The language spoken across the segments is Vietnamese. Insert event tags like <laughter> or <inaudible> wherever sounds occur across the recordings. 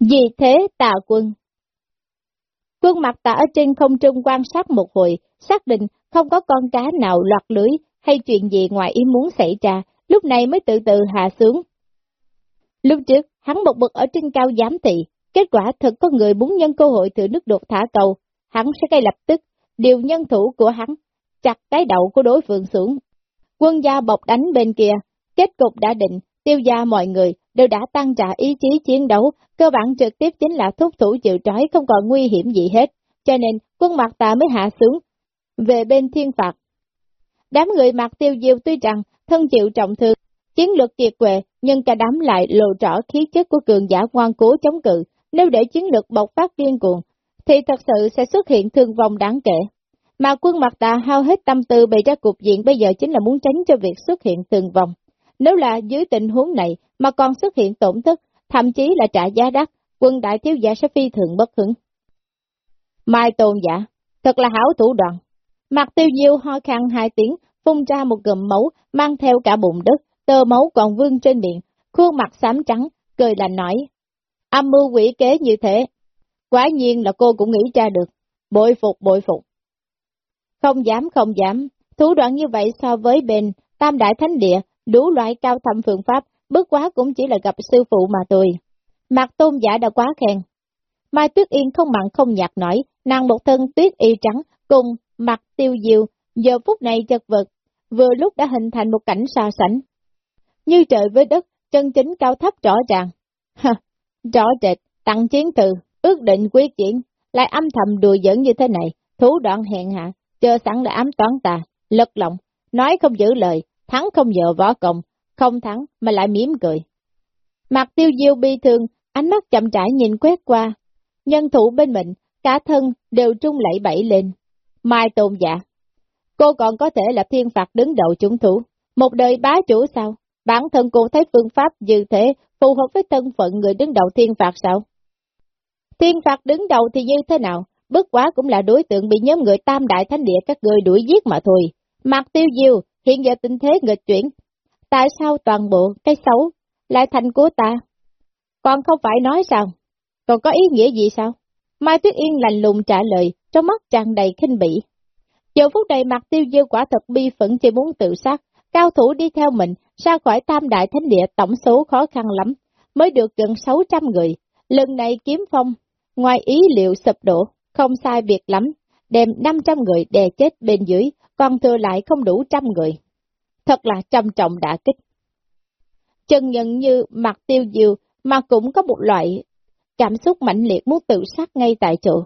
Vì thế tà quân. Quân mặt tạ ở trên không trung quan sát một hồi, xác định không có con cá nào loạt lưới hay chuyện gì ngoài ý muốn xảy ra, lúc này mới tự tự hạ xuống. Lúc trước, hắn một bậc ở trên cao giám thị, kết quả thật có người muốn nhân cơ hội từ nước đột thả cầu, hắn sẽ ngay lập tức điều nhân thủ của hắn, chặt cái đầu của đối phương xuống. Quân gia bọc đánh bên kia, kết cục đã định, tiêu gia mọi người đều đã tăng trả ý chí chiến đấu, cơ bản trực tiếp chính là thúc thủ chịu trói không còn nguy hiểm gì hết, cho nên quân mặt tà mới hạ xuống, về bên thiên phạt. Đám người mặt tiêu diêu tuy rằng thân chịu trọng thương, chiến lược kiệt quệ, nhưng cả đám lại lộ rõ khí chất của cường giả ngoan cố chống cự, nếu để chiến lược bộc phát điên cuồng, thì thật sự sẽ xuất hiện thương vong đáng kể. Mà quân mặt tà hao hết tâm tư bày ra cục diện bây giờ chính là muốn tránh cho việc xuất hiện thương vong. Nếu là dưới tình huống này mà còn xuất hiện tổn thất, thậm chí là trả giá đắt, quân đại thiếu giả sẽ phi thường bất hứng. Mai tôn giả, thật là hảo thủ đoạn. Mặt tiêu diêu ho khăn hai tiếng, phun ra một gầm máu, mang theo cả bụng đất, tơ máu còn vương trên miệng, khuôn mặt xám trắng, cười lành nói. Âm mưu quỷ kế như thế, quả nhiên là cô cũng nghĩ ra được, bội phục bội phục. Không dám không dám, thủ đoạn như vậy so với bên Tam Đại Thánh Địa, đủ loại cao thâm phương pháp, bước quá cũng chỉ là gặp sư phụ mà thôi. Mặt tôn giả đã quá khen. Mai Tuyết Yên không mặn không nhạt nổi, nàng một thân tuyết y trắng, cùng mặt tiêu diệu, giờ phút này chật vật, vừa lúc đã hình thành một cảnh so sánh. Như trời với đất, chân chính cao thấp rõ ràng. Ha, rõ rệt, tặng chiến từ, ước định quyết chiến, lại âm thầm đùa giỡn như thế này, thủ đoạn hẹn hạ, chờ sẵn đã ám toán tà, lật lòng, nói không giữ lời, thắng không dựa võ công, không thắng mà lại mỉm cười. Mặt tiêu diêu bi thương, ánh mắt chậm rãi nhìn quét qua, nhân thủ bên mình, cả thân đều trung lẫy bẫy lên. Mai tôn giả, cô còn có thể là thiên phạt đứng đầu chúng thủ, một đời bá chủ sao? Bản thân cô thấy phương pháp như thế phù hợp với thân phận người đứng đầu thiên phạt sao? Thiên phạt đứng đầu thì như thế nào? Bất quá cũng là đối tượng bị nhóm người tam đại thánh địa các người đuổi giết mà thôi. Mặt tiêu diêu, hiện giờ tình thế nghịch chuyển. Tại sao toàn bộ cái xấu lại thành của ta? Còn không phải nói sao? Còn có ý nghĩa gì sao? Mai Tuyết Yên lành lùng trả lời, trong mắt tràn đầy khinh bỉ. Giờ phút đầy mặt tiêu diêu quả thật bi phẫn chỉ muốn tự sát, cao thủ đi theo mình, ra khỏi tam đại thánh địa tổng số khó khăn lắm, mới được gần 600 người. Lần này kiếm phong, ngoài ý liệu sụp đổ, không sai biệt lắm, đem 500 người đè chết bên dưới, còn thừa lại không đủ trăm người. Thật là trầm trọng đã kích. Chân nhận như mặt tiêu diêu mà cũng có một loại cảm xúc mạnh liệt muốn tự sát ngay tại chỗ.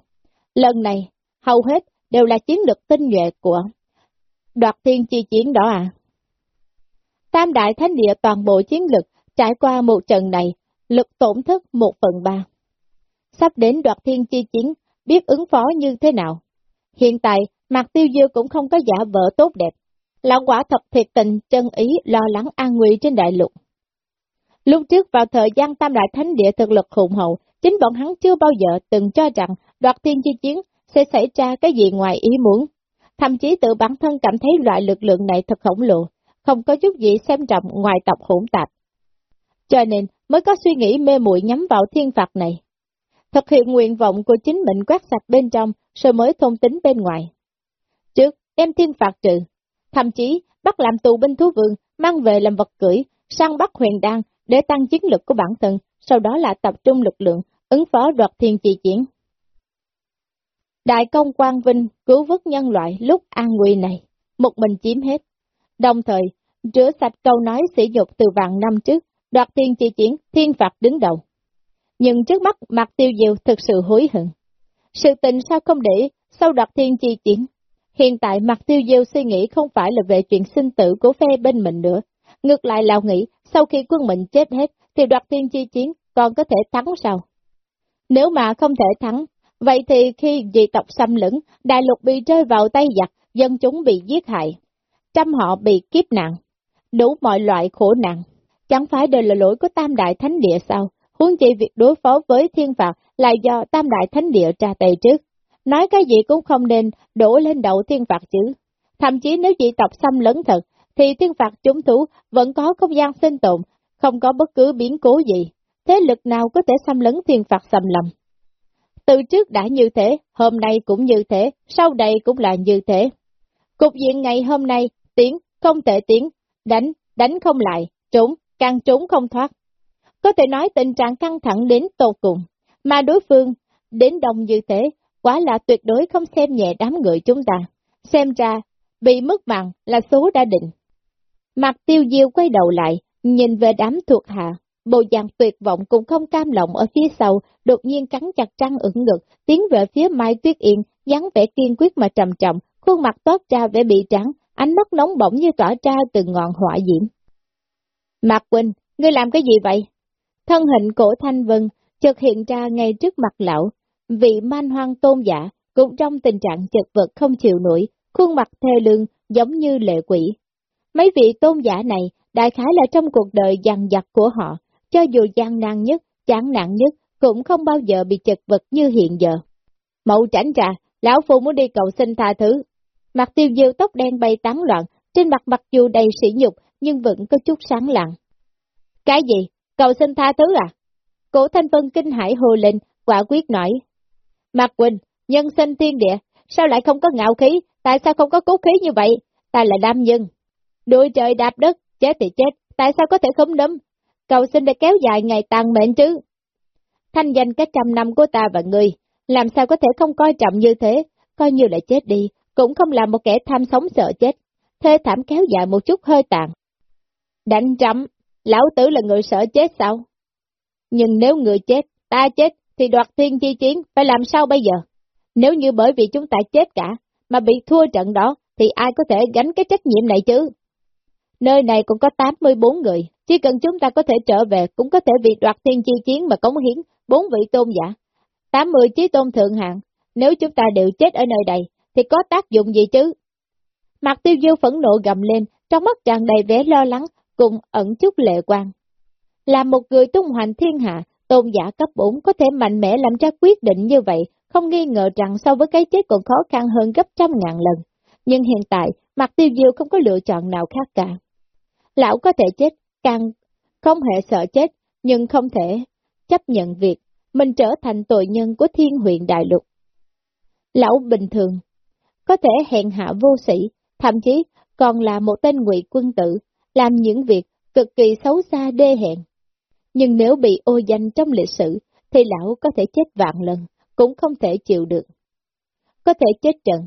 Lần này, hầu hết đều là chiến lược tinh nhuệ của đoạt thiên chi chiến đó à. Tam đại thánh địa toàn bộ chiến lực trải qua một trận này, lực tổn thất một phần ba. Sắp đến đoạt thiên chi chiến, biết ứng phó như thế nào. Hiện tại, mặt Tiêu Dư cũng không có giả vợ tốt đẹp lão quả thật thiệt tình, chân ý, lo lắng an nguy trên đại lục. Lúc trước vào thời gian tam đại thánh địa thực lực hùng hậu, chính bọn hắn chưa bao giờ từng cho rằng đoạt thiên chi chiến sẽ xảy ra cái gì ngoài ý muốn. Thậm chí tự bản thân cảm thấy loại lực lượng này thật khổng lồ, không có chút gì xem trọng ngoài tộc hỗn tạp. Cho nên mới có suy nghĩ mê muội nhắm vào thiên phạt này. Thực hiện nguyện vọng của chính mình quét sạch bên trong, rồi mới thông tính bên ngoài. Trước, đem thiên phạt trừ, thậm chí bắt làm tù binh thú vườn mang về làm vật cưỡi, săn bắt huyền đan để tăng chiến lực của bản thân, sau đó là tập trung lực lượng, ứng phó đoạt thiên chi chiến. Đại công quang vinh cứu vớt nhân loại lúc an nguy này, một mình chiếm hết. Đồng thời, rửa sạch câu nói sỉ nhục từ vạn năm trước, đoạt thiên chi chiến, thiên phạt đứng đầu. Nhưng trước mắt mặt tiêu diệu thực sự hối hận. Sự tình sao không để sau đoạt thiên chi chiến? Hiện tại mặt tiêu diêu suy nghĩ không phải là về chuyện sinh tử của phe bên mình nữa. Ngược lại lào nghĩ, sau khi quân mình chết hết, thì đoạt thiên chi chiến còn có thể thắng sao? Nếu mà không thể thắng, vậy thì khi dị tộc xâm lấn, đại lục bị rơi vào tay giặc, dân chúng bị giết hại, trăm họ bị kiếp nạn, đủ mọi loại khổ nạn. Chẳng phải đều là lỗi của tam đại thánh địa sao? Huống chi việc đối phó với thiên phạt là do tam đại thánh địa tra tay trước. Nói cái gì cũng không nên đổ lên đầu thiên phạt chứ. Thậm chí nếu dị tộc xâm lấn thật, thì thiên phạt chúng thủ vẫn có không gian sinh tồn, không có bất cứ biến cố gì. thế lực nào có thể xâm lấn thiên phạt xâm lầm. Từ trước đã như thế, hôm nay cũng như thế, sau đây cũng là như thế. Cục diện ngày hôm nay, tiến, không thể tiến, đánh, đánh không lại, trốn, càng trốn không thoát. Có thể nói tình trạng căng thẳng đến tột cùng, mà đối phương đến đông như thế, quá là tuyệt đối không xem nhẹ đám người chúng ta. Xem ra, bị mất mạng là số đã định. Mặt tiêu diêu quay đầu lại, nhìn về đám thuộc hạ, bộ dạng tuyệt vọng cũng không cam lòng ở phía sau, đột nhiên cắn chặt răng ửng ngực, tiến về phía Mai Tuyết Yên, dáng vẻ kiên quyết mà trầm trọng, khuôn mặt toát ra vẻ bị trắng, ánh mắt nóng bỏng như tỏa ra từ ngọn hỏa diễm. Mạc Quỳnh, ngươi làm cái gì vậy? Thân hình cổ Thanh Vân chợt hiện ra ngay trước mặt lão, vị man hoang tôn giả, cũng trong tình trạng chật vật không chịu nổi, khuôn mặt thê lương giống như lệ quỷ. Mấy vị tôn giả này, đại khái là trong cuộc đời dằn dặt của họ, cho dù gian nan nhất, chán nặng nhất, cũng không bao giờ bị chật vật như hiện giờ. Mậu tránh trà, lão phu muốn đi cầu xin tha thứ. Mặt tiêu diêu tóc đen bay tán loạn, trên mặt mặc dù đầy sỉ nhục, nhưng vẫn có chút sáng lặng. Cái gì? Cầu xin tha thứ à? Cổ thanh vân kinh hải hồ lên, quả quyết nói. Mạc Quỳnh, nhân sinh thiên địa, sao lại không có ngạo khí, tại sao không có cốt khí như vậy? Ta là nam nhân. Đuôi trời đạp đất, chết thì chết, tại sao có thể không đấm? Cầu xin để kéo dài ngày tàn mệnh chứ. Thanh danh cách trăm năm của ta và người, làm sao có thể không coi trọng như thế, coi như là chết đi, cũng không là một kẻ tham sống sợ chết. Thê thảm kéo dài một chút hơi tàn. Đánh trắm, lão tử là người sợ chết sao? Nhưng nếu người chết, ta chết, thì đoạt thiên chi chiến, phải làm sao bây giờ? Nếu như bởi vì chúng ta chết cả, mà bị thua trận đó, thì ai có thể gánh cái trách nhiệm này chứ? Nơi này cũng có 84 người, chỉ cần chúng ta có thể trở về, cũng có thể vì đoạt thiên chi chiến mà cống hiến bốn vị tôn giả. 80 chí tôn thượng hạng, nếu chúng ta đều chết ở nơi đây, thì có tác dụng gì chứ? Mặt tiêu diêu phẫn nộ gầm lên, trong mắt tràn đầy vẻ lo lắng, cùng ẩn chút lệ quan. Là một người tung hoành thiên hạ, tôn giả cấp 4 có thể mạnh mẽ làm ra quyết định như vậy, không nghi ngờ rằng so với cái chết còn khó khăn hơn gấp trăm ngàn lần. Nhưng hiện tại, mặt tiêu diêu không có lựa chọn nào khác cả. Lão có thể chết, càng không hề sợ chết, nhưng không thể chấp nhận việc mình trở thành tội nhân của thiên huyện đại lục. Lão bình thường, có thể hèn hạ vô sĩ, thậm chí còn là một tên ngụy quân tử, làm những việc cực kỳ xấu xa đê hèn. Nhưng nếu bị ô danh trong lịch sử, thì lão có thể chết vạn lần, cũng không thể chịu được. Có thể chết trận,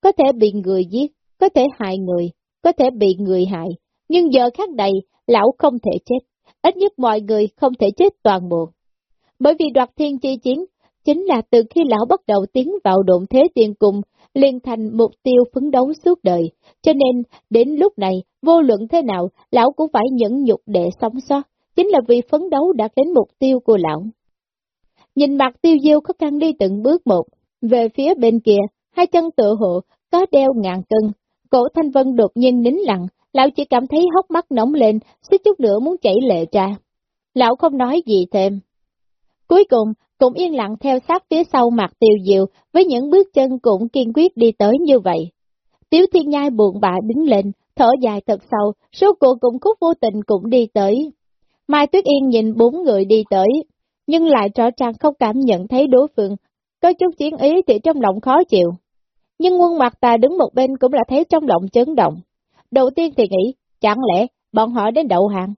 có thể bị người giết, có thể hại người, có thể bị người hại, nhưng giờ khác này, lão không thể chết, ít nhất mọi người không thể chết toàn bộ. Bởi vì đoạt thiên chi chiến, chính là từ khi lão bắt đầu tiến vào độn thế tiền cùng, liền thành mục tiêu phấn đấu suốt đời, cho nên đến lúc này, vô luận thế nào, lão cũng phải nhẫn nhục để sống sót, chính là vì phấn đấu đạt đến mục tiêu của lão. Nhìn mặt tiêu diêu khó khăn đi từng bước một, về phía bên kia, hai chân tự hộ, có đeo ngàn cân, cổ thanh vân đột nhiên nín lặng, lão chỉ cảm thấy hốc mắt nóng lên, suýt chút nữa muốn chảy lệ ra. Lão không nói gì thêm. Cuối cùng, cũng yên lặng theo sát phía sau mặt tiêu diệu, với những bước chân cũng kiên quyết đi tới như vậy. Tiếu thiên nhai buồn bã đứng lên, thở dài thật sâu, số cuộc cũng khúc vô tình cũng đi tới. Mai Tuyết Yên nhìn bốn người đi tới, nhưng lại rõ ràng không cảm nhận thấy đối phương, có chút chiến ý thì trong lòng khó chịu. Nhưng quân mặt ta đứng một bên cũng là thấy trong lòng chấn động. Đầu tiên thì nghĩ, chẳng lẽ bọn họ đến đậu hàng?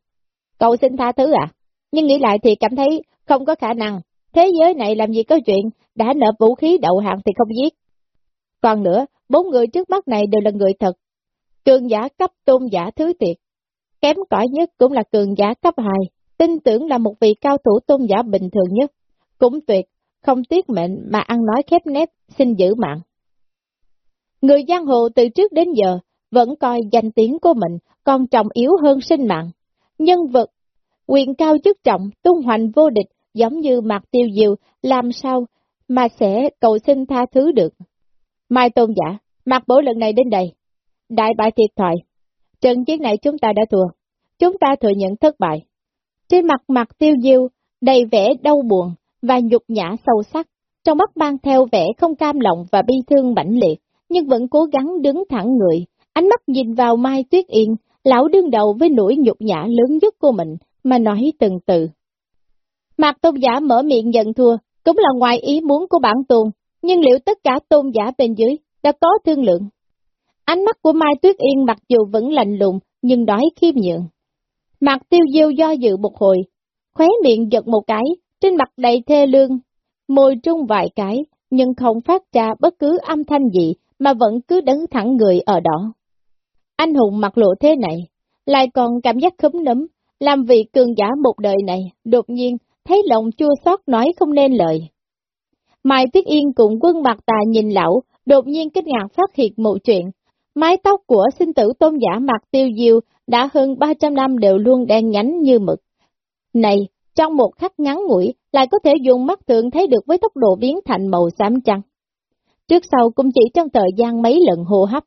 Cậu xin tha thứ à? Nhưng nghĩ lại thì cảm thấy không có khả năng. Thế giới này làm gì có chuyện, đã nợ vũ khí đậu hàng thì không giết. Còn nữa, bốn người trước mắt này đều là người thật. Cường giả cấp tôn giả thứ tiệt. Kém cỏi nhất cũng là cường giả cấp 2. Tin tưởng là một vị cao thủ tôn giả bình thường nhất. Cũng tuyệt, không tiếc mệnh mà ăn nói khép nép, xin giữ mạng. Người giang hồ từ trước đến giờ vẫn coi danh tiếng của mình còn trọng yếu hơn sinh mạng. Nhân vật, quyền cao chức trọng, tung hoành vô địch, giống như mặt tiêu diệu, làm sao mà sẽ cầu xin tha thứ được. Mai tôn giả, mặt bổ lần này đến đây. Đại bại thiệt thoại. Trận chiến này chúng ta đã thua. Chúng ta thừa nhận thất bại. Trên mặt mặt tiêu diêu, đầy vẻ đau buồn và nhục nhã sâu sắc, trong mắt mang theo vẻ không cam lòng và bi thương mãnh liệt, nhưng vẫn cố gắng đứng thẳng người, Ánh mắt nhìn vào Mai Tuyết Yên, lão đương đầu với nỗi nhục nhã lớn nhất của mình, mà nói từng từ. Mạc tôn giả mở miệng nhận thua, cũng là ngoài ý muốn của bản tôn, nhưng liệu tất cả tôn giả bên dưới đã có thương lượng? Ánh mắt của Mai Tuyết Yên mặc dù vẫn lạnh lùng, nhưng đói khiêm nhượng. Mặt tiêu diêu do dự một hồi, khóe miệng giật một cái, trên mặt đầy thê lương, môi trung vài cái, nhưng không phát ra bất cứ âm thanh gì mà vẫn cứ đứng thẳng người ở đó. Anh hùng mặc lộ thế này, lại còn cảm giác khấm nấm, làm vị cường giả một đời này, đột nhiên thấy lòng chua xót nói không nên lời. Mai Tuyết Yên cùng quân mặt tà nhìn lão, đột nhiên kinh ngạc phát hiện một chuyện. Mái tóc của sinh tử tôn giả mặt tiêu diêu đã hơn 300 năm đều luôn đen nhánh như mực. Này, trong một khắc ngắn ngủi, lại có thể dùng mắt thường thấy được với tốc độ biến thành màu xám trắng. Trước sau cũng chỉ trong thời gian mấy lần hô hấp.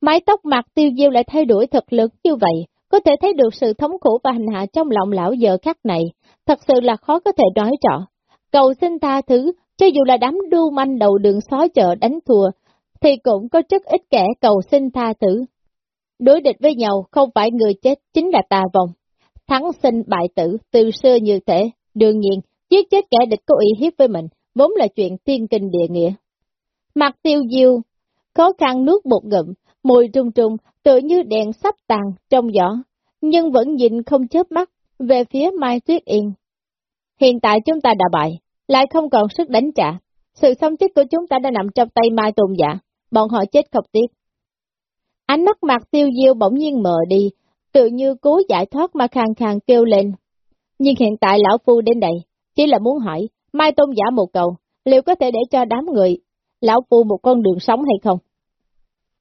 Mái tóc mặt tiêu diêu lại thay đổi thật lớn như vậy, có thể thấy được sự thống khổ và hành hạ trong lòng lão giờ khắc này, thật sự là khó có thể nói rõ. Cầu xin tha thứ, cho dù là đám đu manh đầu đường xó chợ đánh thua, thì cũng có rất ít kẻ cầu xin tha thứ. Đối địch với nhau không phải người chết chính là tà vòng Thắng sinh bại tử từ xưa như thế, đương nhiên, giết chết kẻ địch có ý hiếp với mình, vốn là chuyện tiên kinh địa nghĩa. Mặt tiêu diêu, khó khăn nuốt một ngụm, mùi trung trung, tự như đèn sắp tàn trong giỏ nhưng vẫn nhìn không chớp mắt về phía Mai Tuyết Yên. Hiện tại chúng ta đã bại, lại không còn sức đánh trả. Sự sống chết của chúng ta đã nằm trong tay Mai Tôn Giả, bọn họ chết không tiếc. Ánh mắt mặt tiêu diêu bỗng nhiên mờ đi, tự như cố giải thoát mà khàng khàng kêu lên. Nhưng hiện tại lão phu đến đây, chỉ là muốn hỏi, Mai Tôn Giả một cầu, liệu có thể để cho đám người, lão phu một con đường sống hay không?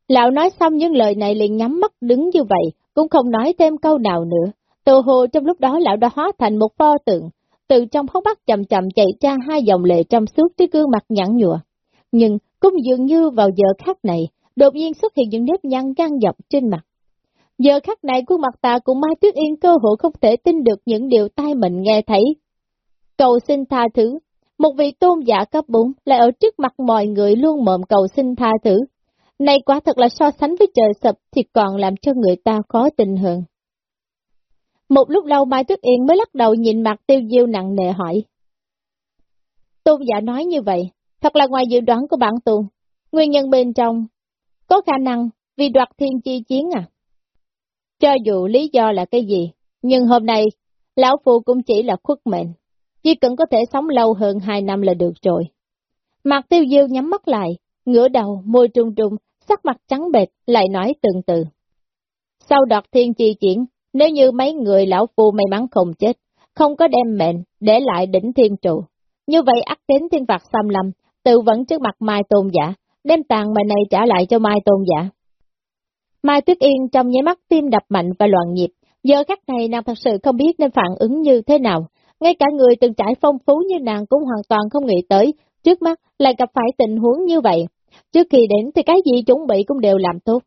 Lão nói xong những lời này liền nhắm mắt đứng như vậy, cũng không nói thêm câu nào nữa. Từ hồ trong lúc đó lão đã hóa thành một pho tượng, từ trong hốc mắt chậm chậm chạy ra hai dòng lệ trong suốt trên gương mặt nhẵn nhụa. Nhưng cũng dường như vào giờ khắc này, đột nhiên xuất hiện những nếp nhăn gan dọc trên mặt. Giờ khắc này khuôn mặt ta cũng Mai Tuyết Yên cơ hội không thể tin được những điều tai mình nghe thấy. Cầu xin tha thứ, một vị tôn giả cấp 4 lại ở trước mặt mọi người luôn mộm cầu xin tha thứ. Này quả thật là so sánh với trời sập thì còn làm cho người ta khó tin hơn. Một lúc lâu Mai Tuyết Yên mới lắc đầu nhìn mặt tiêu diêu nặng nề hỏi. Tôn giả nói như vậy, thật là ngoài dự đoán của bản tù. Nguyên nhân bên trong, có khả năng vì đoạt thiên chi chiến à? Cho dù lý do là cái gì, nhưng hôm nay, Lão Phu cũng chỉ là khuất mệnh. Chỉ cần có thể sống lâu hơn hai năm là được rồi. Mặt tiêu diêu nhắm mắt lại, ngửa đầu, môi trung trung, sắc mặt trắng bệt, lại nói từng từ. Sau đoạt thiên chi chiến, nếu như mấy người lão phu may mắn không chết, không có đem mệnh, để lại đỉnh thiên trụ. Như vậy ắt đến thiên phạt xâm lâm, tự vẫn trước mặt Mai Tôn Giả, đem tàn mệnh này trả lại cho Mai Tôn Giả. Mai Tuyết Yên trong nháy mắt tim đập mạnh và loạn nhịp, giờ khắc này nàng thật sự không biết nên phản ứng như thế nào. Ngay cả người từng trải phong phú như nàng cũng hoàn toàn không nghĩ tới, trước mắt lại gặp phải tình huống như vậy. Trước khi đến thì cái gì chuẩn bị cũng đều làm tốt.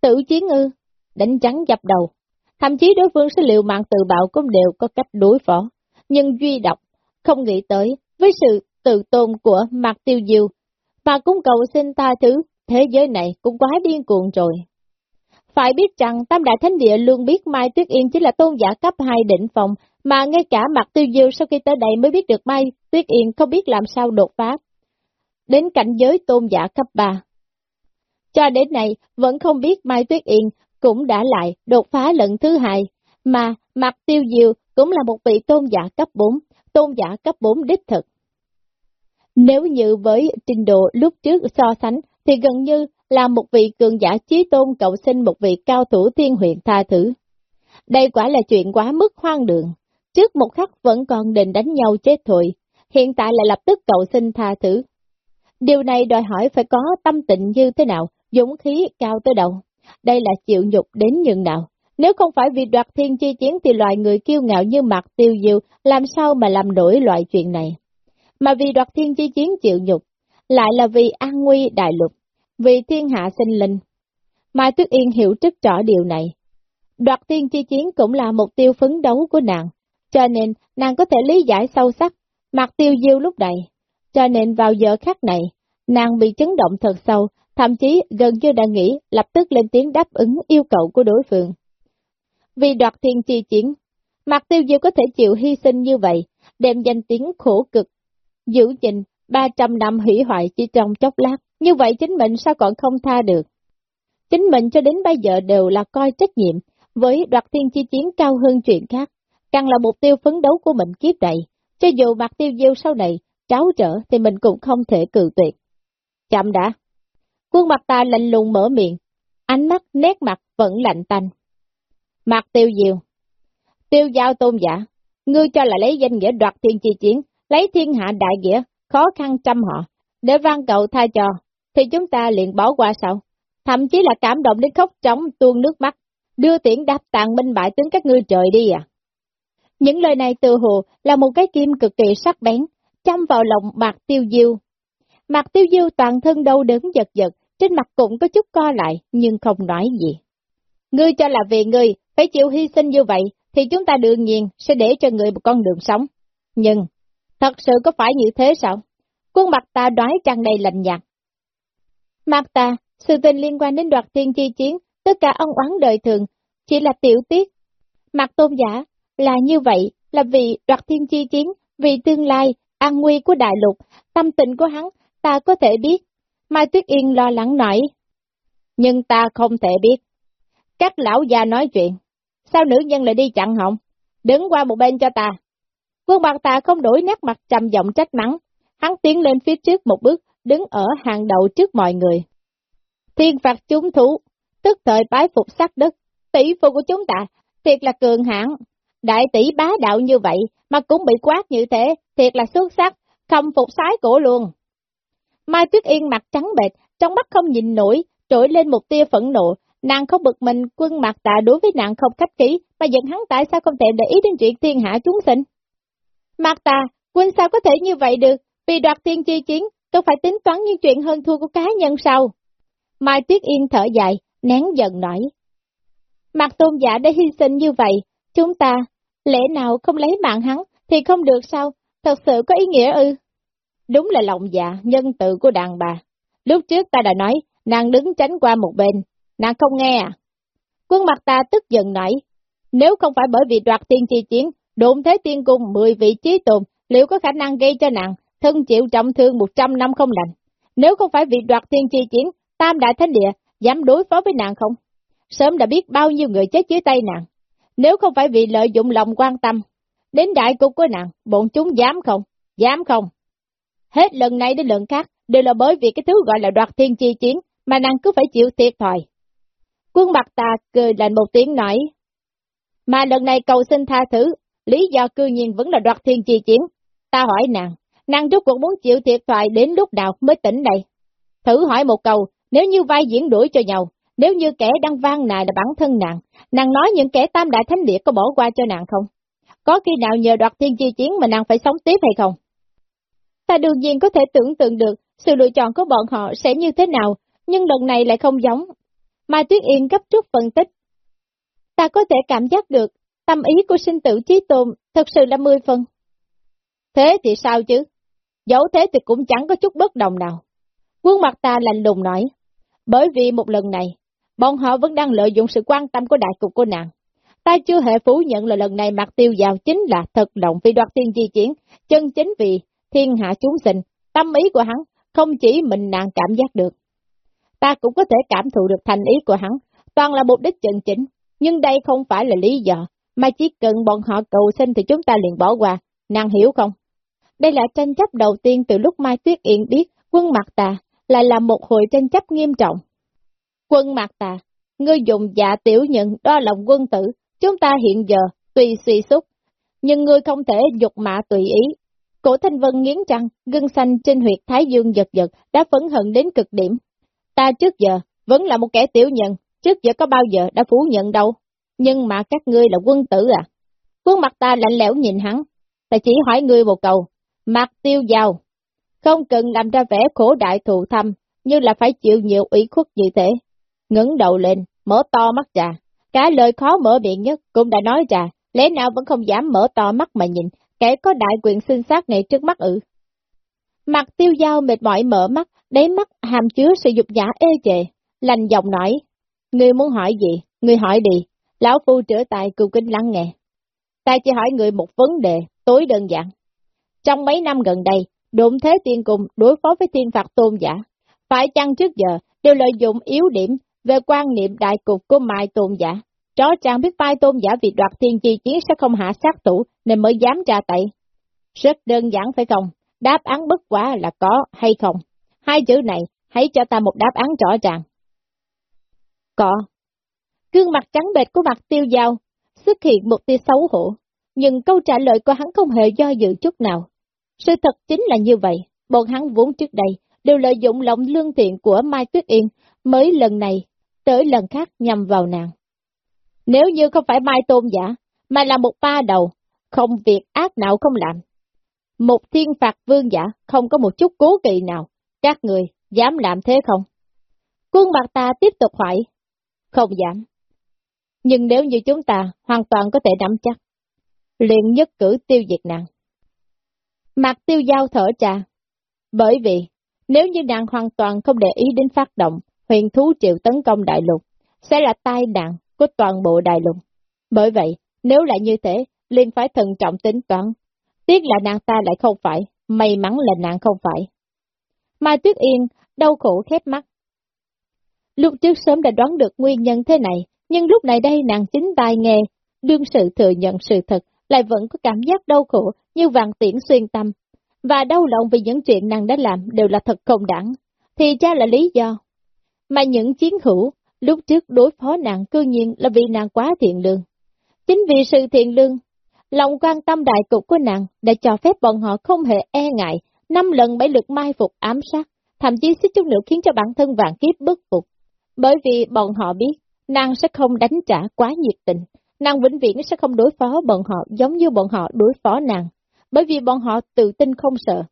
Tự chiến ư, đánh trắng dập đầu, Thậm chí đối phương sẽ liệu mạng tự bạo cũng đều có cách đối phó. Nhưng duy độc, không nghĩ tới, với sự tự tôn của Mạc Tiêu Diêu, mà cũng cầu xin ta thứ, thế giới này cũng quá điên cuồng rồi. Phải biết rằng Tam Đại Thánh Địa luôn biết Mai Tuyết Yên chỉ là tôn giả cấp 2 đỉnh phòng, mà ngay cả Mạc Tiêu Diêu sau khi tới đây mới biết được Mai Tuyết Yên không biết làm sao đột phá. Đến cảnh giới tôn giả cấp 3. Cho đến nay, vẫn không biết Mai Tuyết Yên cũng đã lại đột phá lần thứ hai, mà Mạc tiêu diêu cũng là một vị tôn giả cấp 4, tôn giả cấp 4 đích thực. Nếu như với trình độ lúc trước so sánh, thì gần như là một vị cường giả trí tôn cậu sinh một vị cao thủ thiên huyện tha thử. Đây quả là chuyện quá mức hoang đường. Trước một khắc vẫn còn định đánh nhau chết thôi, hiện tại lại lập tức cậu sinh tha thứ. Điều này đòi hỏi phải có tâm tịnh như thế nào, dũng khí cao tới đâu. Đây là chịu nhục đến nhường nào. Nếu không phải vì đoạt thiên chi chiến thì loài người kiêu ngạo như mặt tiêu diêu làm sao mà làm nổi loại chuyện này. Mà vì đoạt thiên chi chiến chịu nhục, lại là vì an nguy đại lục, vì thiên hạ sinh linh. Mai Tuyết Yên hiểu rất rõ điều này. Đoạt thiên chi chiến cũng là mục tiêu phấn đấu của nàng, cho nên nàng có thể lý giải sâu sắc mặt tiêu diêu lúc này. Cho nên vào giờ khắc này, nàng bị chấn động thật sâu, thậm chí gần như đã nghĩ lập tức lên tiếng đáp ứng yêu cầu của đối phương. Vì đoạt thiên chi chiến, Mặt tiêu diêu có thể chịu hy sinh như vậy, đem danh tiếng khổ cực, giữ gìn 300 năm hủy hoại chỉ trong chốc lát, như vậy chính mình sao còn không tha được. Chính mình cho đến bây giờ đều là coi trách nhiệm, với đoạt thiên chi chiến cao hơn chuyện khác, càng là mục tiêu phấn đấu của mình kiếp này, cho dù mặt tiêu diêu sau này, tráo trở thì mình cũng không thể cự tuyệt. Chậm đã. Quân mặt ta lạnh lùng mở miệng, ánh mắt nét mặt vẫn lạnh tanh. Mặt tiêu diêu. Tiêu giao tôn giả, ngươi cho là lấy danh nghĩa đoạt thiên chi chiến, lấy thiên hạ đại nghĩa, khó khăn trăm họ, để van cầu tha cho, thì chúng ta liền bỏ qua sau. Thậm chí là cảm động đến khóc trống tuôn nước mắt, đưa tiễn đáp tàn minh bại tướng các ngươi trời đi à. Những lời này từ hồ là một cái kim cực kỳ sắc bén, chăm vào lòng mặt tiêu diêu. Mặt tiêu diêu toàn thân đau đớn giật giật, trên mặt cũng có chút co lại, nhưng không nói gì. Ngươi cho là vì ngươi, phải chịu hy sinh như vậy, thì chúng ta đương nhiên sẽ để cho người một con đường sống. Nhưng, thật sự có phải như thế sao? Quân mặt ta đoái trăng đầy lạnh nhạt. Mặt ta, sự tình liên quan đến đoạt thiên chi chiến, tất cả ông oán đời thường, chỉ là tiểu tiết. Mặt tôn giả, là như vậy, là vì đoạt thiên chi chiến, vì tương lai, an nguy của đại lục, tâm tình của hắn, ta có thể biết. Mai Tuyết Yên lo lắng nói. Nhưng ta không thể biết. Các lão già nói chuyện, sao nữ nhân lại đi chặn họng? Đứng qua một bên cho ta. Quân mặt tà không đổi nét mặt trầm giọng trách mắng, hắn tiến lên phía trước một bước, đứng ở hàng đầu trước mọi người. Thiên phạt chúng thú, tức thời bái phục sắc đất, tỷ phu của chúng ta, thiệt là cường hãn, đại tỷ bá đạo như vậy mà cũng bị quát như thế, thiệt là xuất sắc, không phục sái cổ luôn. Mai Tuyết Yên mặt trắng bệch, trong mắt không nhìn nổi, trỗi lên một tia phẫn nộ, nàng không bực mình quân mặt tạ đối với nàng không khách khí, mà giận hắn tại sao không thể để ý đến chuyện thiên hạ chúng sinh. Mặt tà, quân sao có thể như vậy được, vì đoạt tiên chi chiến, tôi phải tính toán những chuyện hơn thua của cá nhân sau. Mai Tuyết Yên thở dài, nén giận nói. Mặt tôn giả đã hy sinh như vậy, chúng ta, lẽ nào không lấy mạng hắn, thì không được sao, thật sự có ý nghĩa ư? Đúng là lòng dạ, nhân tự của đàn bà. Lúc trước ta đã nói, nàng đứng tránh qua một bên, nàng không nghe à? Quân mặt ta tức giận nổi, nếu không phải bởi vì đoạt tiên chi chiến, độn thế tiên cung 10 vị trí tồn, liệu có khả năng gây cho nàng thân chịu trọng thương 100 năm không lành? Nếu không phải vì đoạt tiên chi chiến, tam đại thánh địa dám đối phó với nàng không? Sớm đã biết bao nhiêu người chết dưới tay nàng. Nếu không phải vì lợi dụng lòng quan tâm, đến đại cục của nàng, bọn chúng dám không? Dám không? Hết lần này đến lần khác, đều là bởi vì cái thứ gọi là đoạt thiên chi chiến, mà nàng cứ phải chịu thiệt thòi. Quân mặt ta cười lạnh một tiếng nói, mà lần này cầu xin tha thứ, lý do cư nhiên vẫn là đoạt thiên chi chiến. Ta hỏi nàng, nàng rốt cuộc muốn chịu thiệt thòi đến lúc nào mới tỉnh đây? Thử hỏi một câu, nếu như vai diễn đuổi cho nhau, nếu như kẻ đang vang nài là bản thân nàng, nàng nói những kẻ tam đại thánh địa có bỏ qua cho nàng không? Có khi nào nhờ đoạt thiên chi chiến mà nàng phải sống tiếp hay không? Ta đương nhiên có thể tưởng tượng được sự lựa chọn của bọn họ sẽ như thế nào, nhưng lần này lại không giống. Mai Tuyết Yên gấp rút phân tích. Ta có thể cảm giác được, tâm ý của sinh tử trí tôn thật sự là mười phần. Thế thì sao chứ? Dẫu thế thì cũng chẳng có chút bất đồng nào. Quân mặt ta lạnh lùng nói, bởi vì một lần này, bọn họ vẫn đang lợi dụng sự quan tâm của đại cục của nàng. Ta chưa hề phủ nhận là lần này mặt tiêu giàu chính là thật động vì đoạt tiên di chuyển chân chính vì thiên hạ chúng sinh, tâm ý của hắn, không chỉ mình nàng cảm giác được. Ta cũng có thể cảm thụ được thành ý của hắn, toàn là mục đích chân chính, nhưng đây không phải là lý do, mà chỉ cần bọn họ cầu xin thì chúng ta liền bỏ qua, nàng hiểu không? Đây là tranh chấp đầu tiên từ lúc Mai Tuyết Yên biết quân mặt tà lại là một hội tranh chấp nghiêm trọng. Quân mặt tà, ngươi dùng dạ tiểu nhận đo lòng quân tử, chúng ta hiện giờ tùy suy xúc, nhưng ngươi không thể dục mạ tùy ý. Cổ Thanh Vân nghiến răng, gân xanh trên huyệt Thái Dương giật giật, đã phấn hận đến cực điểm. Ta trước giờ, vẫn là một kẻ tiểu nhận, trước giờ có bao giờ đã phủ nhận đâu. Nhưng mà các ngươi là quân tử à? Quân mặt ta lạnh lẽo nhìn hắn, ta chỉ hỏi ngươi một câu, mặt tiêu giàu, không cần làm ra vẻ khổ đại thù thâm, như là phải chịu nhiều ủy khuất như thế. ngẩng đầu lên, mở to mắt ra, cả lời khó mở miệng nhất cũng đã nói ra, lẽ nào vẫn không dám mở to mắt mà nhìn, kẻ có đại quyền sinh sát này trước mắt ư. Mặt tiêu dao mệt mỏi mở mắt, đáy mắt hàm chứa sự dục giả ê chề, lành giọng nói, Ngươi muốn hỏi gì, ngươi hỏi đi, lão phu trở tại cựu kính lắng nghe. ta chỉ hỏi người một vấn đề tối đơn giản. Trong mấy năm gần đây, đụng thế tiên cùng đối phó với thiên phạt tôn giả, phải chăng trước giờ đều lợi dụng yếu điểm về quan niệm đại cục của Mai tôn giả. Rõ ràng biết Mai tôn giả vì đoạt thiên chi chiến sẽ không hạ sát thủ nên mới dám ra tay. Rất đơn giản phải không? Đáp án bất quá là có hay không? Hai chữ này, hãy cho ta một đáp án rõ ràng. Có. Gương mặt trắng bệt của mặt tiêu dao, xuất hiện một tia xấu hổ, nhưng câu trả lời của hắn không hề do dự chút nào. Sự thật chính là như vậy, bọn hắn vốn trước đây đều lợi dụng lòng lương thiện của Mai Tuyết Yên, mới lần này, tới lần khác nhằm vào nàng. Nếu như không phải Mai Tôn giả, mà là một ba đầu, không việc ác nào không làm. Một thiên phạt vương giả không có một chút cố kỵ nào, các người dám làm thế không? Quân mặt ta tiếp tục hỏi, không dám. Nhưng nếu như chúng ta hoàn toàn có thể nắm chắc, liền nhất cử tiêu diệt nàng. Mặt tiêu giao thở trà, bởi vì nếu như nàng hoàn toàn không để ý đến phát động, huyền thú triệu tấn công đại lục, sẽ là tai nạn của toàn bộ đại lục. Bởi vậy, nếu lại như thế, liền phải thận trọng tính toán. Tiếc là nàng ta lại không phải, may mắn là nàng không phải. Mai Tuyết Yên đau khổ khép mắt. Lúc trước sớm đã đoán được nguyên nhân thế này, nhưng lúc này đây nàng chính tai nghe, đương sự thừa nhận sự thật, lại vẫn có cảm giác đau khổ như vàng tiễn xuyên tâm, và đau lòng vì những chuyện nàng đã làm đều là thật không đẳng, thì cha là lý do. Mà những chiến hữu lúc trước đối phó nàng cư nhiên là vì nàng quá thiện lương. Chính vì sự thiện lương, lòng quan tâm đại cục của nàng đã cho phép bọn họ không hề e ngại, năm lần bảy lượt mai phục ám sát, thậm chí xích chút nữa khiến cho bản thân vạn kiếp bất phục. Bởi vì bọn họ biết, nàng sẽ không đánh trả quá nhiệt tình, nàng vĩnh viễn sẽ không đối phó bọn họ giống như bọn họ đối phó nàng, bởi vì bọn họ tự tin không sợ.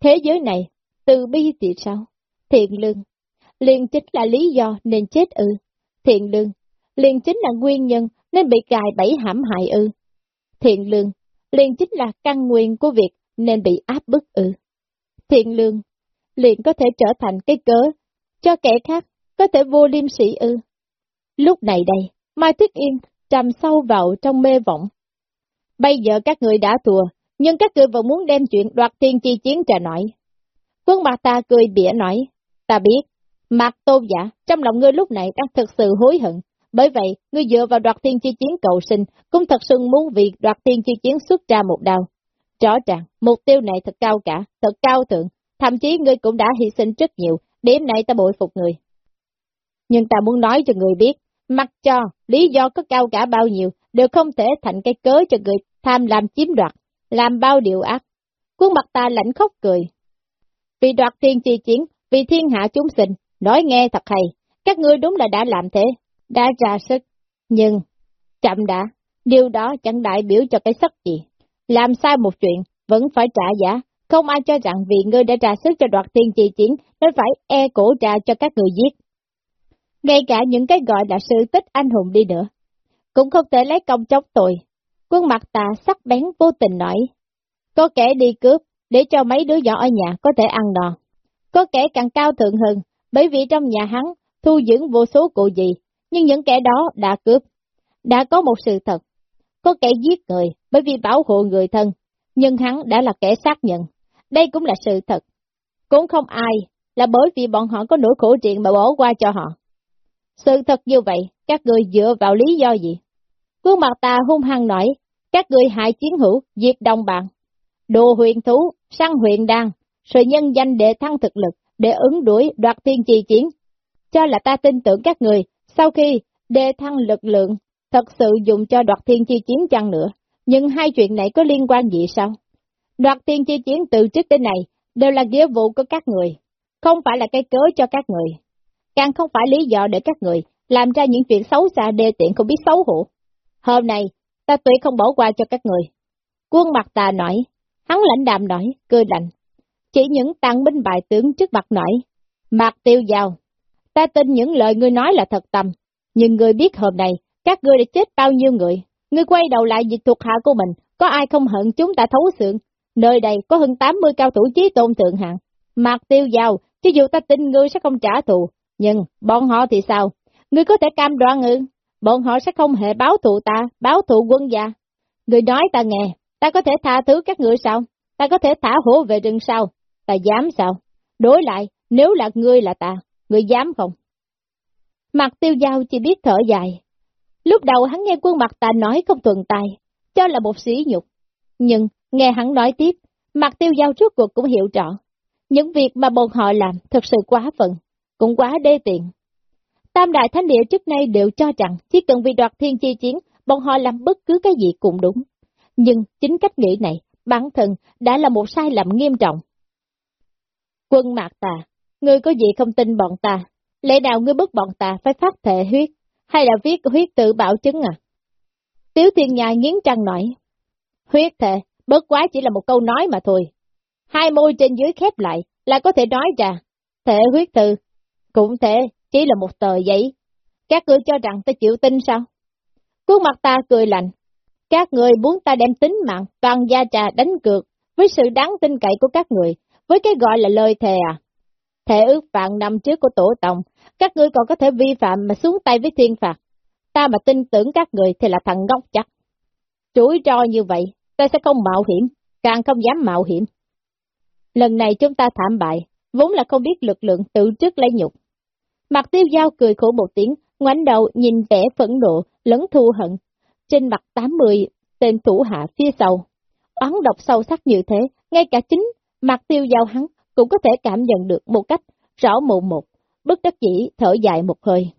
Thế giới này, từ bi thì sao? Thiện lương. Liền chính là lý do nên chết ư. Thiện lương. Liền chính là nguyên nhân nên bị cài bẫy hãm hại ư. Thiện lương. Liền chính là căn nguyên của việc nên bị áp bức ư. Thiện lương. Liền có thể trở thành cái cớ cho kẻ khác có thể vô liêm sĩ ư. Lúc này đây, Mai Tuyết Yên trầm sâu vào trong mê vọng. Bây giờ các người đã thua, nhưng các người vẫn muốn đem chuyện đoạt thiên chi chiến trả nổi Quân mặt ta cười bỉa nói, ta biết, mặt tôn giả, trong lòng ngươi lúc này đang thực sự hối hận, bởi vậy, ngươi dựa vào đoạt thiên chi chiến cầu sinh, cũng thật sự muốn vì đoạt thiên chi chiến xuất ra một đao. Rõ ràng, mục tiêu này thật cao cả, thật cao thượng, thậm chí ngươi cũng đã hy sinh rất nhiều, điểm này ta bội phục người. Nhưng ta muốn nói cho người biết, mặc cho lý do có cao cả bao nhiêu, đều không thể thành cái cớ cho người tham lam chiếm đoạt làm bao điều ác. Quân mặt ta lạnh khóc cười. Vì đoạt thiên chi chiến, vì thiên hạ chúng sinh, nói nghe thật hay, các ngươi đúng là đã làm thế, đã ra sức. Nhưng, chậm đã, điều đó chẳng đại biểu cho cái sắc gì. Làm sai một chuyện, vẫn phải trả giá, không ai cho rằng vì ngươi đã ra sức cho đoạt thiên chi chiến, nên phải e cổ trả cho các người giết. Ngay cả những cái gọi là sự tích anh hùng đi nữa, cũng không thể lấy công chống tội, Quân mặt tà sắc bén vô tình nói, có kẻ đi cướp, để cho mấy đứa nhỏ ở nhà có thể ăn no. Có kẻ càng cao thượng hơn, bởi vì trong nhà hắn thu dưỡng vô số cụ gì, nhưng những kẻ đó đã cướp. Đã có một sự thật, có kẻ giết người bởi vì bảo hộ người thân, nhưng hắn đã là kẻ xác nhận. Đây cũng là sự thật. Cũng không ai là bởi vì bọn họ có nỗi khổ chuyện mà bỏ qua cho họ. Sự thật như vậy, các người dựa vào lý do gì? Quân mặt ta hung hăng nói, các người hại chiến hữu, diệt đồng bạn, đồ huyền thú, săn huyền đan, sự nhân danh để thăng thực lực, để ứng đuổi đoạt thiên trì chiến. Cho là ta tin tưởng các người, sau khi đề thăng lực lượng, thật sự dùng cho đoạt thiên chi chiến chăng nữa, nhưng hai chuyện này có liên quan gì sao? Đoạt thiên chi chiến từ trước đến này đều là nghĩa vụ của các người, không phải là cái cớ cho các người. Càng không phải lý do để các người làm ra những chuyện xấu xa đê tiện không biết xấu hổ. Hôm nay, ta tuyệt không bỏ qua cho các người. Quân mặt ta nói, hắn lãnh đạm nói, cười lạnh. Chỉ những tăng binh bài tướng trước mặt nói, mặt tiêu giao. Ta tin những lời ngươi nói là thật tâm, nhưng ngươi biết hôm nay, các ngươi đã chết bao nhiêu người. Ngươi quay đầu lại việc thuộc hạ của mình, có ai không hận chúng ta thấu xương Nơi đây có hơn 80 cao thủ chí tôn thượng hạng. Mặt tiêu giao, cho dù ta tin ngươi sẽ không trả thù, nhưng bọn họ thì sao? Ngươi có thể cam đoan ư? bọn họ sẽ không hề báo thù ta, báo thù quân gia. Người nói ta nghe, ta có thể tha thứ các người sao? Ta có thể thả hổ về rừng sao? Ta dám sao? Đối lại, nếu là ngươi là ta, ngươi dám không? Mặt tiêu giao chỉ biết thở dài. Lúc đầu hắn nghe quân mặt ta nói không thuận tài, cho là một sĩ nhục. Nhưng, nghe hắn nói tiếp, mặt tiêu giao trước cuộc cũng hiểu rõ. Những việc mà bọn họ làm thật sự quá phận, cũng quá đê tiện. Tam đại thánh địa trước nay đều cho rằng chỉ cần vì đoạt thiên chi chiến, bọn họ làm bất cứ cái gì cũng đúng. Nhưng chính cách nghĩ này, bản thân đã là một sai lầm nghiêm trọng. Quân mạc tà, ngươi có gì không tin bọn ta? Lẽ nào ngươi bức bọn ta phải phát thệ huyết, hay là viết huyết tự bảo chứng à? Tiếu thiên nhai nghiến trăng nói, huyết thệ, bất quá chỉ là một câu nói mà thôi. Hai môi trên dưới khép lại là có thể nói ra, thể huyết tự, cũng thế, chỉ là một tờ giấy. Các ngươi cho rằng ta chịu tin sao? Khuôn mặt ta cười lạnh. Các người muốn ta đem tính mạng, toàn gia trà đánh cược, với sự đáng tin cậy của các người, với cái gọi là lời thề à. Thề ước vạn năm trước của tổ tổng, các ngươi còn có thể vi phạm mà xuống tay với thiên phạt. Ta mà tin tưởng các người thì là thằng ngốc chắc. Chuỗi trò như vậy, ta sẽ không mạo hiểm, càng không dám mạo hiểm. Lần này chúng ta thảm bại, vốn là không biết lực lượng tự trước lấy nhục. Mặt tiêu giao cười khổ một tiếng, ngoảnh đầu nhìn vẻ phẫn nộ, lẫn thù hận. Trên mặt 80, tên thủ hạ phía sau. Oán độc sâu sắc như thế, ngay cả chính mặt tiêu giao hắn cũng có thể cảm nhận được một cách rõ mồn một, bất đắc dĩ thở dài một hơi.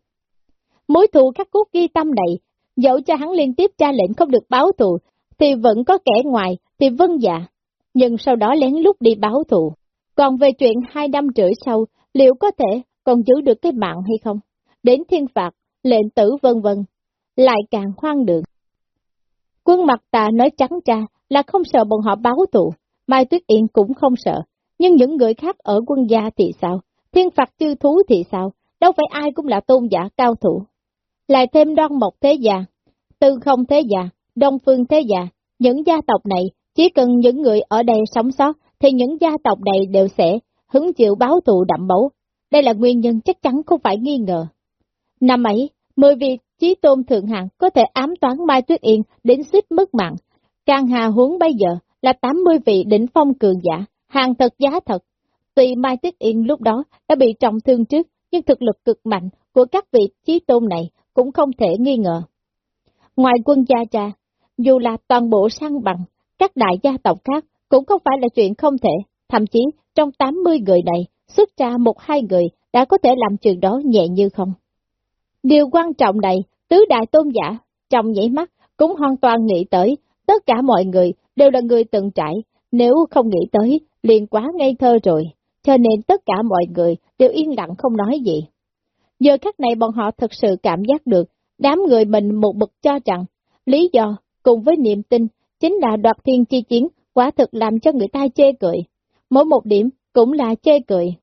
Mối thù khắc cốt ghi tâm này, dẫu cho hắn liên tiếp tra lệnh không được báo thù, thì vẫn có kẻ ngoài thì vâng dạ, nhưng sau đó lén lút đi báo thù. Còn về chuyện hai năm rưỡi sau, liệu có thể còn giữ được cái mạng hay không? Đến thiên phạt, lệnh tử vân vân, lại càng hoang đường. Quân mặt tà nói trắng ra là không sợ bọn họ báo thù, Mai Tuyết Yên cũng không sợ, nhưng những người khác ở quân gia thì sao? Thiên phạt chư thú thì sao? Đâu phải ai cũng là tôn giả cao thủ. Lại thêm đoan mộc thế già, tư không thế già, đông phương thế già, những gia tộc này, chỉ cần những người ở đây sống sót, thì những gia tộc này đều sẽ hứng chịu báo thù đậm máu. Đây là nguyên nhân chắc chắn không phải nghi ngờ. Năm ấy, mười vị trí tôn thượng hạng có thể ám toán Mai Tuyết Yên đến suýt mất mạng. Càng hà huống bây giờ là 80 vị đỉnh phong cường giả, hàng thật giá thật. Tuy Mai Tuyết Yên lúc đó đã bị trọng thương trước, nhưng thực lực cực mạnh của các vị trí tôn này cũng không thể nghi ngờ. Ngoài quân gia trà, dù là toàn bộ sang bằng, các đại gia tộc khác cũng không phải là chuyện không thể, thậm chí trong 80 người này, xuất ra một hai người đã có thể làm chuyện đó nhẹ như không. Điều quan trọng này, tứ đại tôn giả, trong nhảy mắt, cũng hoàn toàn nghĩ tới, tất cả mọi người đều là người từng trải, nếu không nghĩ tới, liền quá ngây thơ rồi, cho nên tất cả mọi người đều yên lặng không nói gì. Giờ khắc này bọn họ thật sự cảm giác được, đám người mình một bực cho rằng, lý do cùng với niềm tin chính là đoạt thiên chi chiến, quả thực làm cho người ta chê cười. Mỗi một điểm cũng là chê cười.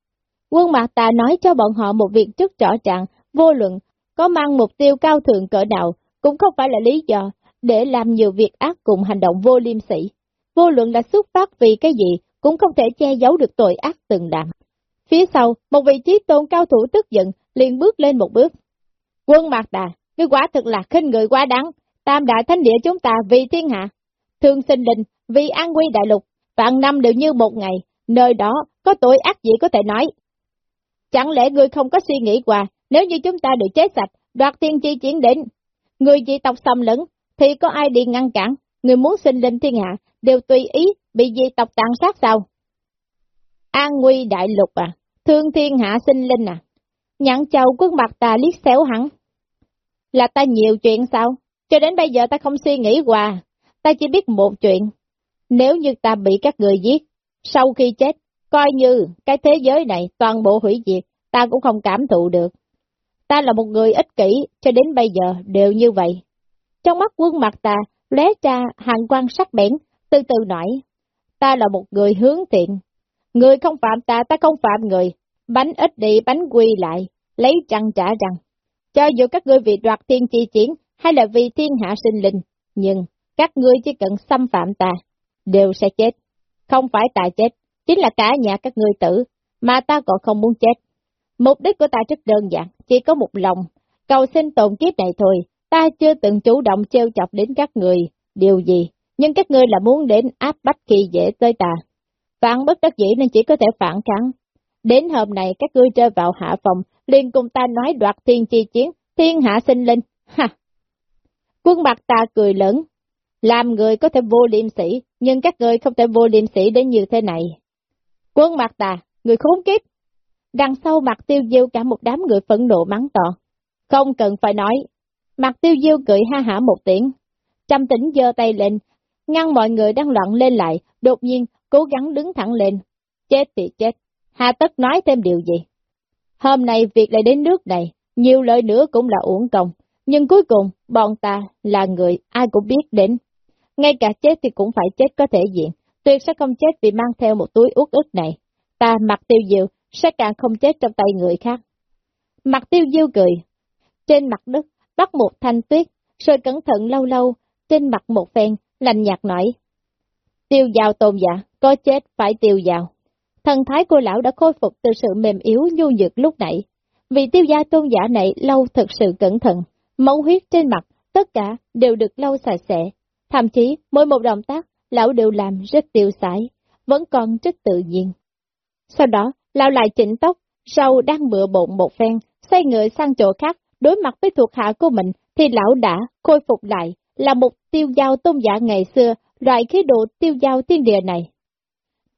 Quân Mạc Tà nói cho bọn họ một việc rất rõ ràng, vô luận, có mang mục tiêu cao thượng cỡ nào, cũng không phải là lý do để làm nhiều việc ác cùng hành động vô liêm sỉ. Vô luận là xuất phát vì cái gì, cũng không thể che giấu được tội ác từng làm. Phía sau, một vị trí tôn cao thủ tức giận, liền bước lên một bước. Quân Mạc Đà, ngươi quả thực là khinh người quá đáng, tam đại thánh địa chúng ta vì thiên hạ, thương sinh linh, vì an quy đại lục, vạn năm đều như một ngày, nơi đó có tội ác gì có thể nói. Chẳng lẽ ngươi không có suy nghĩ qua, nếu như chúng ta được chế sạch, đoạt thiên chi chiến đến, người dị tộc xâm lấn, thì có ai đi ngăn cản, người muốn sinh linh thiên hạ, đều tùy ý, bị dị tộc tàn sát sao? An nguy đại lục à, thương thiên hạ sinh linh à, nhãn châu quân mặt ta liếc xéo hẳn Là ta nhiều chuyện sao? Cho đến bây giờ ta không suy nghĩ qua, ta chỉ biết một chuyện. Nếu như ta bị các người giết, sau khi chết, coi như cái thế giới này toàn bộ hủy diệt, ta cũng không cảm thụ được. Ta là một người ích kỷ, cho đến bây giờ đều như vậy. Trong mắt quân mặt ta, lóe ra hàng quan sắc bén, từ từ nói, ta là một người hướng thiện. Người không phạm ta, ta không phạm người. Bánh ít đi, bánh quy lại, lấy trăng trả rằng. Cho dù các ngươi vì đoạt thiên chi chiến, hay là vì thiên hạ sinh linh, nhưng các ngươi chỉ cần xâm phạm ta, đều sẽ chết. Không phải ta chết, chính là cả nhà các ngươi tử, mà ta còn không muốn chết. Mục đích của ta rất đơn giản, chỉ có một lòng, cầu xin tồn kiếp này thôi, ta chưa từng chủ động trêu chọc đến các người, điều gì, nhưng các ngươi là muốn đến áp bách khi dễ tới ta. Phản bất đắc dĩ nên chỉ có thể phản kháng. Đến hôm này các ngươi rơi vào hạ phòng, liền cùng ta nói đoạt thiên chi chiến, thiên hạ sinh linh, ha! Quân mặt ta cười lớn, làm người có thể vô liêm sĩ, nhưng các người không thể vô liêm sĩ đến như thế này. Quân mặt tà, người khốn kiếp! Đằng sau mặt tiêu diêu cả một đám người phẫn nộ mắng to. Không cần phải nói. Mặt tiêu diêu cười ha hả một tiếng. trầm tĩnh giơ tay lên, ngăn mọi người đang loạn lên lại, đột nhiên cố gắng đứng thẳng lên. Chết thì chết, Hà tất nói thêm điều gì? Hôm nay việc lại đến nước này, nhiều lời nữa cũng là uổng công, nhưng cuối cùng bọn ta là người ai cũng biết đến. Ngay cả chết thì cũng phải chết có thể diện, tuyệt sẽ không chết vì mang theo một túi uất ức này. Ta mặc tiêu diệu sẽ càng không chết trong tay người khác. Mặt tiêu diêu cười, trên mặt đất bắt một thanh tuyết, rồi cẩn thận lâu lâu, trên mặt một phen, lành nhạt nói. Tiêu giao tôn giả, có chết phải tiêu giao. Thần thái của lão đã khôi phục từ sự mềm yếu nhu nhược lúc nãy. Vì tiêu gia tôn giả này lâu thật sự cẩn thận, máu huyết trên mặt, tất cả đều được lâu sạch sẽ. Thậm chí, mỗi một động tác, lão đều làm rất tiêu sải, vẫn còn rất tự nhiên. Sau đó, lão lại chỉnh tóc, sau đang bựa bộn một phen, xoay người sang chỗ khác, đối mặt với thuộc hạ của mình, thì lão đã khôi phục lại, là một tiêu giao tôn giả ngày xưa, loại khí độ tiêu giao thiên địa này.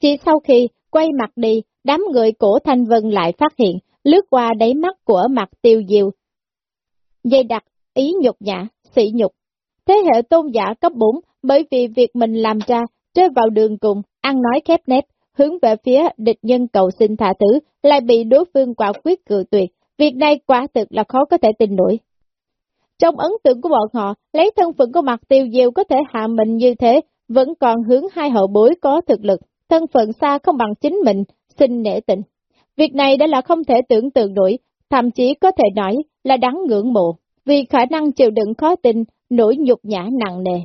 Chỉ sau khi quay mặt đi, đám người cổ Thanh Vân lại phát hiện, lướt qua đáy mắt của mặt tiêu diêu. Dây đặt, ý nhục nhã, sỉ nhục. Thế hệ tôn giả cấp 4, bởi vì việc mình làm ra, rơi vào đường cùng, ăn nói khép nép, hướng về phía địch nhân cầu xin thả thứ, lại bị đối phương quả quyết cự tuyệt. Việc này quả thực là khó có thể tin nổi. Trong ấn tượng của bọn họ, lấy thân phận của mặt tiêu diêu có thể hạ mình như thế, vẫn còn hướng hai hậu bối có thực lực, thân phận xa không bằng chính mình, xin nể tình. Việc này đã là không thể tưởng tượng nổi, thậm chí có thể nói là đáng ngưỡng mộ, vì khả năng chịu đựng khó tin, nỗi nhục nhã nặng nề.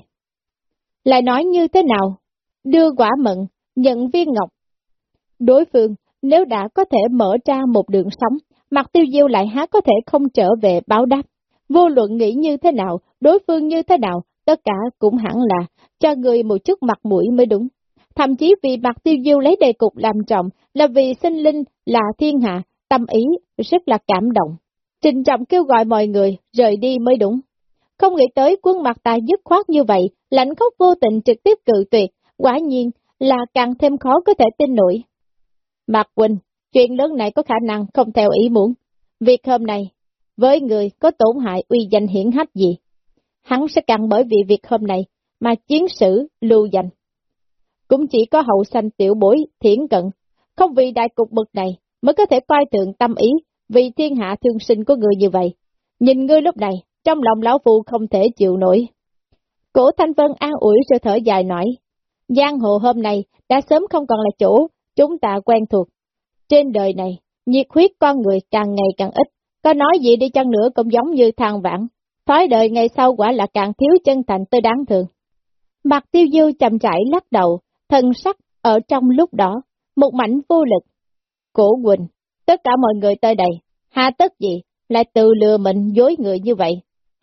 Lại nói như thế nào? Đưa quả mận, nhận viên ngọc. Đối phương, nếu đã có thể mở ra một đường sống, mặt tiêu diêu lại há có thể không trở về báo đáp. Vô luận nghĩ như thế nào, đối phương như thế nào, tất cả cũng hẳn là cho người một chút mặt mũi mới đúng. Thậm chí vì mặt tiêu diêu lấy đề cục làm trọng là vì sinh linh là thiên hạ, tâm ý rất là cảm động. Trình trọng kêu gọi mọi người rời đi mới đúng. Không nghĩ tới quân mặt ta dứt khoát như vậy, lãnh khóc vô tình trực tiếp cự tuyệt, quả nhiên là càng thêm khó có thể tin nổi. Mạc Quỳnh, chuyện lớn này có khả năng không theo ý muốn. Việc hôm nay, với người có tổn hại uy danh hiển hách gì, hắn sẽ càng bởi vì việc hôm nay mà chiến sử lưu danh. Cũng chỉ có hậu sanh tiểu bối, thiển cận, không vì đại cục bực này mới có thể coi thường tâm ý vì thiên hạ thương sinh của người như vậy. Nhìn ngươi lúc này, trong lòng lão phu không thể chịu nổi. Cổ Thanh Vân an ủi rồi thở dài nói, Giang hồ hôm nay đã sớm không còn là chỗ chúng ta quen thuộc. Trên đời này, nhiệt huyết con người càng ngày càng ít, có nói gì đi chăng nữa cũng giống như thang vãn. Thói đời ngày sau quả là càng thiếu chân thành tới đáng thương. Mặt tiêu dư chậm rãi lắc đầu, thân sắc ở trong lúc đó, một mảnh vô lực. Cổ Quỳnh, tất cả mọi người tới đây, hà tất gì, lại tự lừa mình dối người như vậy.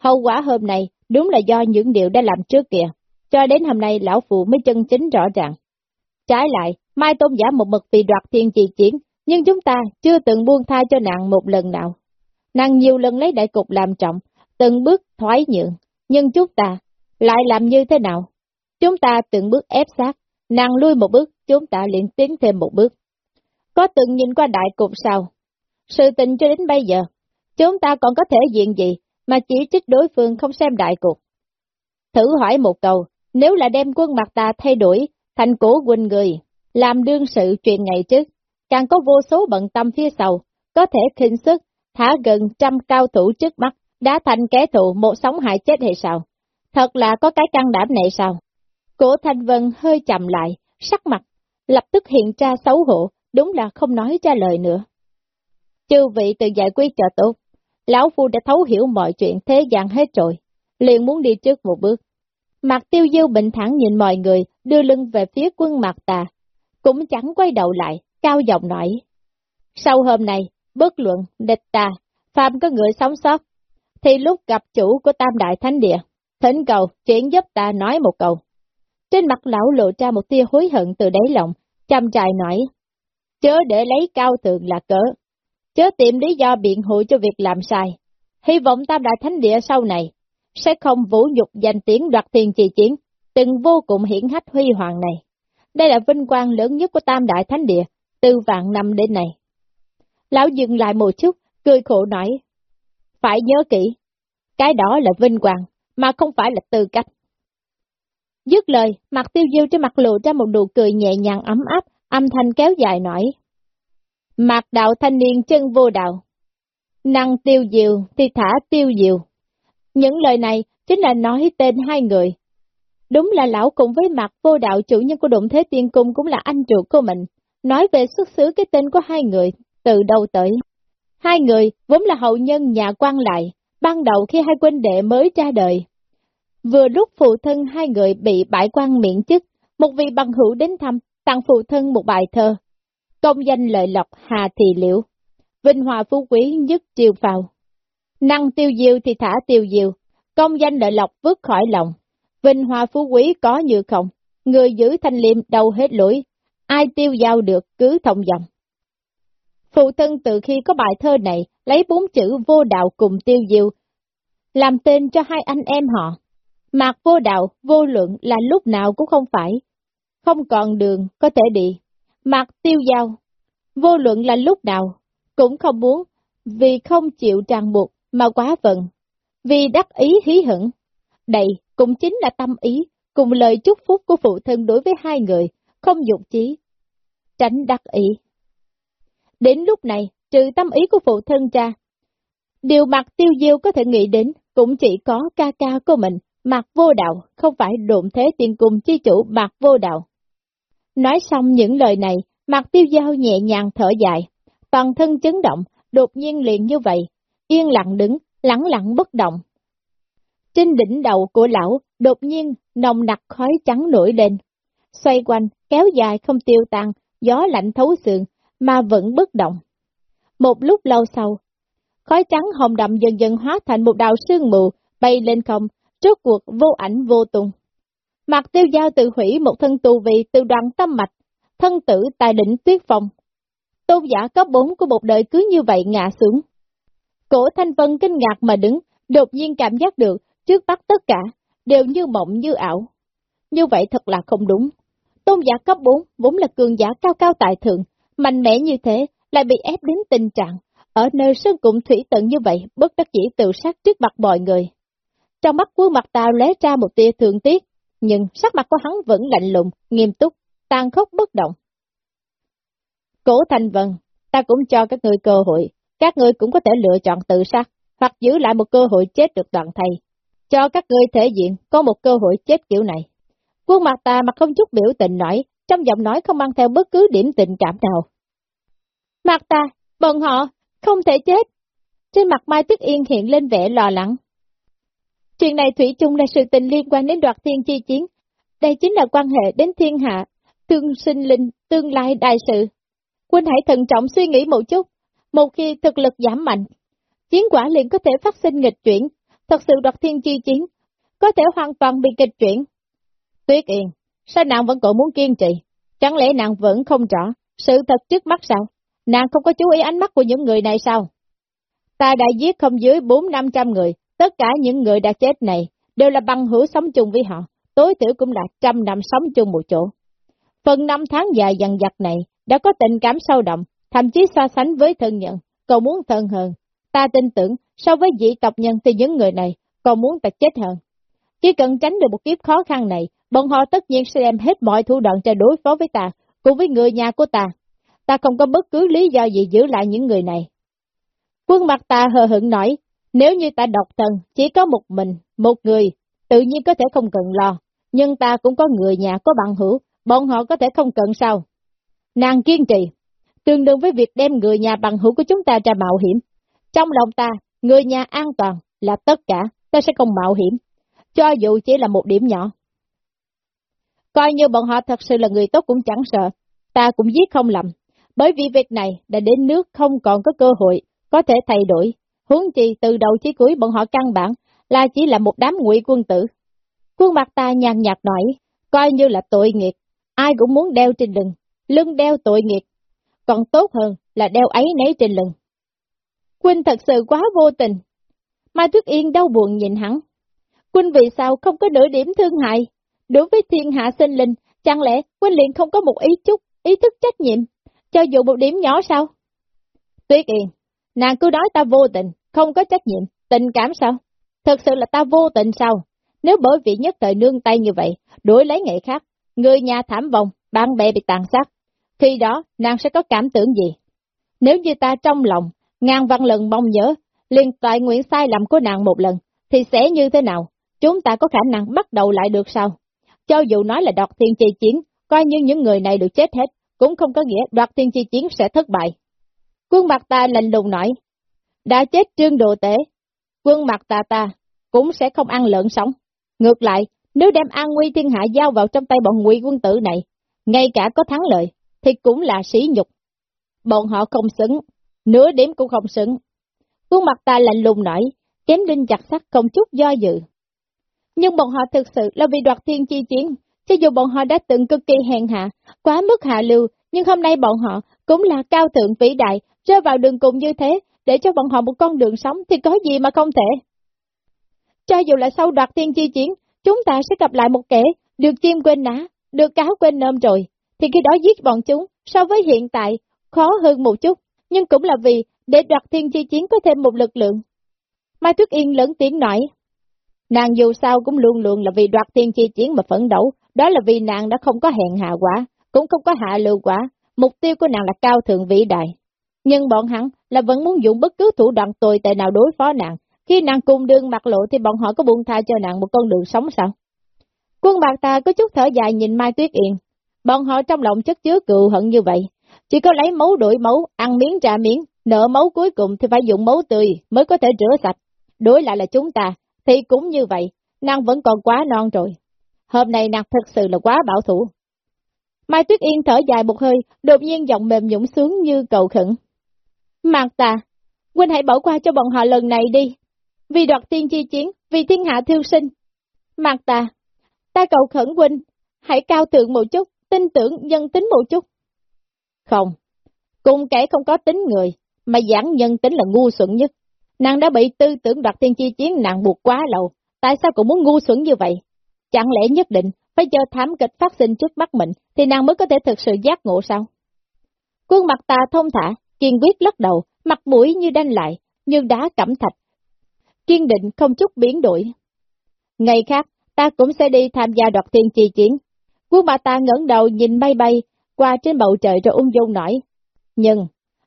Hậu quả hôm nay đúng là do những điều đã làm trước kìa, cho đến hôm nay lão phụ mới chân chính rõ ràng. Trái lại, Mai Tôn giả một mực vì đoạt thiên trì chiến, nhưng chúng ta chưa từng buông tha cho nàng một lần nào. Nàng nhiều lần lấy đại cục làm trọng, từng bước thoái nhượng, nhưng chúng ta lại làm như thế nào? Chúng ta từng bước ép sát, nàng lui một bước, chúng ta liền tiến thêm một bước. Có từng nhìn qua đại cục sao? Sự tình cho đến bây giờ, chúng ta còn có thể diện gì mà chỉ trích đối phương không xem đại cục. Thử hỏi một câu, nếu là đem quân mặt ta thay đổi thành cổ quỳnh người, làm đương sự chuyện ngày trước, càng có vô số bận tâm phía sau, có thể khinh sức, thả gần trăm cao thủ trước mắt, đã thành kẻ thù một sống hại chết hay sao? Thật là có cái căn đảm này sao? Cổ Thanh Vân hơi chậm lại, sắc mặt, lập tức hiện ra xấu hổ, đúng là không nói ra lời nữa. Chư vị tự giải quyết cho tốt, Lão Phu đã thấu hiểu mọi chuyện thế gian hết rồi, liền muốn đi trước một bước. Mặt tiêu diêu bình thản nhìn mọi người, đưa lưng về phía quân mặt tà, cũng chẳng quay đầu lại, cao giọng nói. Sau hôm nay, bất luận, địch ta, phàm có người sống sót, thì lúc gặp chủ của Tam Đại Thánh Địa, Thỉnh cầu, chuyển giúp ta nói một câu. Trên mặt lão lộ ra một tia hối hận từ đáy lòng, chăm trài nói, chớ để lấy cao thượng là cớ, chớ tìm lý do biện hộ cho việc làm sai. Hy vọng Tam Đại Thánh Địa sau này sẽ không vũ nhục danh tiếng đoạt tiền trì chiến, từng vô cùng hiển hách huy hoàng này. Đây là vinh quang lớn nhất của Tam Đại Thánh Địa, từ vạn năm đến nay. Lão dừng lại một chút, cười khổ nói, phải nhớ kỹ, cái đó là vinh quang, mà không phải là tư cách. Dứt lời, mặt tiêu diêu trên mặt lộ ra một nụ cười nhẹ nhàng ấm áp, âm thanh kéo dài nói. Mạc đạo thanh niên chân vô đạo. Năng tiêu diều thì thả tiêu diều. Những lời này chính là nói tên hai người. Đúng là lão cùng với mặt vô đạo chủ nhân của Đụng Thế Tiên Cung cũng là anh chủ của mình. Nói về xuất xứ cái tên của hai người, từ đâu tới. Hai người vốn là hậu nhân nhà quan lại, ban đầu khi hai quân đệ mới ra đời. Vừa lúc phụ thân hai người bị bãi quan miễn chức, một vị bằng hữu đến thăm, tặng phụ thân một bài thơ. Công danh lợi lộc hà thì liễu, vinh hòa phú quý nhất triều phào. Năng tiêu diêu thì thả tiêu diêu, công danh lợi lộc vứt khỏi lòng. Vinh hòa phú quý có như không, người giữ thanh liêm đâu hết lỗi, ai tiêu giao được cứ thông dòng. Phụ thân từ khi có bài thơ này, lấy bốn chữ vô đạo cùng tiêu diêu, làm tên cho hai anh em họ. Mạc vô đạo, vô luận là lúc nào cũng không phải, không còn đường có thể đi. Mặt tiêu giao, vô luận là lúc nào, cũng không muốn, vì không chịu ràng buộc mà quá vận, vì đắc ý hí hững Đây cũng chính là tâm ý, cùng lời chúc phúc của phụ thân đối với hai người, không dụng chí, tránh đắc ý. Đến lúc này, trừ tâm ý của phụ thân cha, điều mặt tiêu diêu có thể nghĩ đến cũng chỉ có ca ca của mình, mặt vô đạo, không phải độn thế tiên cung chi chủ mặt vô đạo. Nói xong những lời này, mặt tiêu giao nhẹ nhàng thở dài, toàn thân chấn động, đột nhiên liền như vậy, yên lặng đứng, lẳng lặng bất động. Trên đỉnh đầu của lão, đột nhiên, nồng nặc khói trắng nổi lên, xoay quanh, kéo dài không tiêu tan, gió lạnh thấu xương, mà vẫn bất động. Một lúc lâu sau, khói trắng hồng đậm dần dần hóa thành một đạo sương mù, bay lên không, rốt cuộc vô ảnh vô tung. Mặt tiêu giao tự hủy một thân tù vị từ đoàn tâm mạch, thân tử tại đỉnh tuyết phong. Tôn giả cấp 4 của một đời cứ như vậy ngã xuống. Cổ thanh vân kinh ngạc mà đứng, đột nhiên cảm giác được, trước mắt tất cả, đều như mộng như ảo. Như vậy thật là không đúng. Tôn giả cấp 4 vốn là cường giả cao cao tại thượng, mạnh mẽ như thế, lại bị ép đến tình trạng, ở nơi sơn cụm thủy tận như vậy, bất đắc dĩ tự sát trước mặt mọi người. Trong mắt quân mặt tàu lé ra một tia thương tiếc, nhưng sắc mặt của hắn vẫn lạnh lùng, nghiêm túc, tàn khốc bất động. Cổ Thanh vân, ta cũng cho các người cơ hội, các người cũng có thể lựa chọn tự sát, hoặc giữ lại một cơ hội chết được đoạn thầy. Cho các người thể diện có một cơ hội chết kiểu này. Quân mặt ta mặt không chút biểu tình nổi, trong giọng nói không mang theo bất cứ điểm tình cảm nào. Mặt ta, bọn họ, không thể chết. Trên mặt Mai Tuyết Yên hiện lên vẻ lo lắng. Chuyện này Thủy chung là sự tình liên quan đến đoạt thiên chi chiến. Đây chính là quan hệ đến thiên hạ, tương sinh linh, tương lai đại sự. Quân hãy thận trọng suy nghĩ một chút. Một khi thực lực giảm mạnh, chiến quả liền có thể phát sinh nghịch chuyển. Thật sự đoạt thiên chi chiến, có thể hoàn toàn bị nghịch chuyển. Tuyết Yên, sao nàng vẫn còn muốn kiên trì? Chẳng lẽ nàng vẫn không rõ sự thật trước mắt sao? Nàng không có chú ý ánh mắt của những người này sao? Ta đã giết không dưới bốn năm trăm người, tất cả những người đã chết này đều là băng hữu sống chung với họ, tối thiểu cũng là trăm năm sống chung một chỗ. Phần năm tháng dài dằn dặt này đã có tình cảm sâu đậm, thậm chí so sánh với thân nhận, còn muốn thân hơn. Ta tin tưởng, so với dị tộc nhân thì những người này còn muốn ta chết hơn. Chỉ cần tránh được một kiếp khó khăn này, bọn họ tất nhiên sẽ đem hết mọi thủ đoạn cho đối phó với ta, cùng với người nhà của ta. Ta không có bất cứ lý do gì giữ lại những người này. Quân mặt ta hờ hững nói, nếu như ta độc thân, chỉ có một mình, một người, tự nhiên có thể không cần lo, nhưng ta cũng có người nhà có bạn hữu, bọn họ có thể không cần sao. Nàng kiên trì, tương đương với việc đem người nhà bằng hữu của chúng ta ra mạo hiểm. Trong lòng ta, người nhà an toàn là tất cả, ta sẽ không mạo hiểm, cho dù chỉ là một điểm nhỏ. Coi như bọn họ thật sự là người tốt cũng chẳng sợ, ta cũng giết không lầm, bởi vì việc này đã đến nước không còn có cơ hội, có thể thay đổi. Huống chi từ đầu chí cuối bọn họ căn bản là chỉ là một đám ngụy quân tử. Quân mặt ta nhàn nhạt nói, coi như là tội nghiệt, ai cũng muốn đeo trên lưng, lưng đeo tội nghiệt, còn tốt hơn là đeo ấy nấy trên lưng. Quynh thật sự quá vô tình. Mai Tuyết Yên đau buồn nhìn hắn. Quynh vì sao không có nửa điểm thương hại? Đối với thiên hạ sinh linh, chẳng lẽ Quynh liền không có một ý chút, ý thức trách nhiệm, cho dù một điểm nhỏ sao? Tuyết Yên, nàng cứ nói ta vô tình, không có trách nhiệm, tình cảm sao? Thật sự là ta vô tình sao? Nếu bởi vì nhất thời nương tay như vậy, đuổi lấy người khác, người nhà thảm vong, bạn bè bị tàn sát, khi đó nàng sẽ có cảm tưởng gì? Nếu như ta trong lòng, ngàn văn lần mong nhớ, liền tại nguyện sai lầm của nàng một lần, thì sẽ như thế nào? Chúng ta có khả năng bắt đầu lại được sao? Cho dù nói là đoạt thiên chi chiến, coi như những người này được chết hết, cũng không có nghĩa đoạt thiên chi chiến sẽ thất bại. Quân mặt ta lạnh lùng nói, đã chết trương đồ tế, quân mặt tà ta cũng sẽ không ăn lợn sống. Ngược lại, nếu đem an nguy thiên hạ giao vào trong tay bọn ngụy quân tử này, ngay cả có thắng lợi, thì cũng là sỉ nhục. Bọn họ không xứng, nửa điểm cũng không xứng. quân mặt ta lạnh lùng nổi, chém đinh chặt sắt không chút do dự. Nhưng bọn họ thực sự là vì đoạt thiên chi chiến, cho dù bọn họ đã từng cực kỳ hèn hạ, quá mức hạ lưu, nhưng hôm nay bọn họ cũng là cao thượng vĩ đại, rơi vào đường cùng như thế, để cho bọn họ một con đường sống thì có gì mà không thể. Cho dù là sau đoạt thiên chi chiến, chúng ta sẽ gặp lại một kẻ được chim quên ná, được cáo quên nơm rồi, thì khi đó giết bọn chúng so với hiện tại khó hơn một chút, nhưng cũng là vì để đoạt thiên chi chiến có thêm một lực lượng. Mai Tuyết Yên lớn tiếng nói, nàng dù sao cũng luôn luôn là vì đoạt thiên chi chiến mà phấn đấu, đó là vì nàng đã không có hẹn hạ quả, cũng không có hạ lưu quả, mục tiêu của nàng là cao thượng vĩ đại. Nhưng bọn hắn là vẫn muốn dùng bất cứ thủ đoạn tồi tệ nào đối phó nàng, khi nàng cùng đường mặt lộ thì bọn họ có buông tha cho nàng một con đường sống sao? Quân bạc ta có chút thở dài nhìn Mai Tuyết Yên, Bọn họ trong lòng chất chứa cựu hận như vậy, chỉ có lấy máu đổi máu, ăn miếng trả miếng, nợ máu cuối cùng thì phải dùng máu tươi mới có thể rửa sạch. Đối lại là chúng ta, thì cũng như vậy, nàng vẫn còn quá non rồi. Hôm nay nàng thật sự là quá bảo thủ. Mai Tuyết Yên thở dài một hơi, đột nhiên giọng mềm nhũng xuống như cầu khẩn. Mạc Tà, huynh hãy bỏ qua cho bọn họ lần này đi. Vì đoạt tiên chi chiến, vì thiên hạ thiêu sinh. Mạc Tà, ta cầu khẩn huynh, hãy cao thượng một chút, tin tưởng nhân tính một chút. Không, cùng kẻ không có tính người, mà giảng nhân tính là ngu xuẩn nhất. Nàng đã bị tư tưởng đoạt tiên chi chiến nàng buộc quá lâu, tại sao cũng muốn ngu xuẩn như vậy? Chẳng lẽ nhất định phải chờ thảm kịch phát sinh trước mắt mình thì nàng mới có thể thực sự giác ngộ sao? Quân mặt ta thông thả, kiên quyết lắc đầu, mặt mũi như đanh lại, như đá cẩm thạch. Kiên định không chút biến đổi. Ngày khác, ta cũng sẽ đi tham gia đoạt thiên chi chiến, Quân bà ta ngẩng đầu nhìn bay bay, qua trên bầu trời rồi ung dung nói. Nhưng,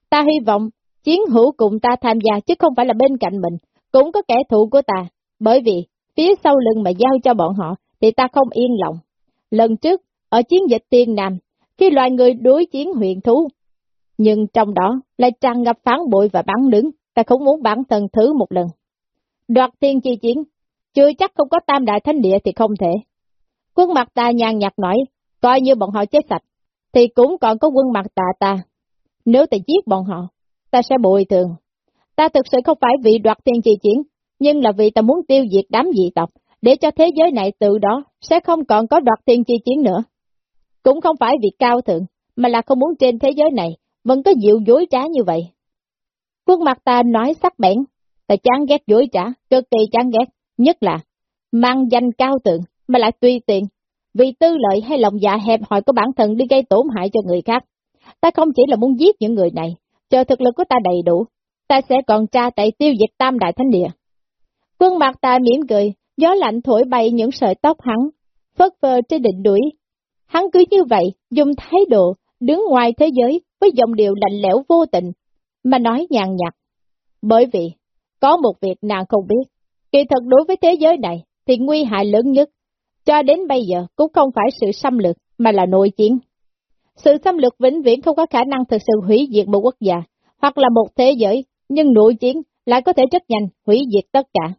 ta hy vọng, chiến hữu cùng ta tham gia chứ không phải là bên cạnh mình, cũng có kẻ thù của ta, bởi vì, phía sau lưng mà giao cho bọn họ, thì ta không yên lòng. Lần trước, ở chiến dịch tiên Nam, khi loài người đối chiến huyện thú, nhưng trong đó lại tràn ngập phán bội và bắn đứng, ta không muốn bản thân thứ một lần. Đoạt tiên chi chiến, chưa chắc không có tam đại thánh địa thì không thể. Quân mặt ta nhàn nhạt nói, coi như bọn họ chết sạch, thì cũng còn có quân mặt ta ta. Nếu ta giết bọn họ, ta sẽ bồi thường. Ta thực sự không phải vì đoạt tiên trì chiến, nhưng là vì ta muốn tiêu diệt đám dị tộc, để cho thế giới này từ đó sẽ không còn có đoạt tiên chi chiến nữa. Cũng không phải vì cao thượng, mà là không muốn trên thế giới này vẫn có dịu dối trá như vậy. khuôn mặt ta nói sắc bén, ta chán ghét dối trá, cực kỳ chán ghét, nhất là mang danh cao tượng, mà lại tùy tiện, vì tư lợi hay lòng dạ hẹp hòi của bản thân đi gây tổn hại cho người khác. Ta không chỉ là muốn giết những người này, chờ thực lực của ta đầy đủ, ta sẽ còn tra tay tiêu diệt tam đại thánh địa. Quân mặt ta mỉm cười, gió lạnh thổi bay những sợi tóc hắn, phớt phơ trên đỉnh đuổi. Hắn cứ như vậy, dùng thái độ, đứng ngoài thế giới với giọng điệu lạnh lẽo vô tình, mà nói nhàn nhạt. Bởi vì, có một việc nàng không biết, kỳ thật đối với thế giới này, thì nguy hại lớn nhất cho đến bây giờ cũng không phải sự xâm lược, mà là nội chiến. Sự xâm lược vĩnh viễn không có khả năng thực sự hủy diệt một quốc gia, hoặc là một thế giới, nhưng nội chiến lại có thể rất nhanh hủy diệt tất cả.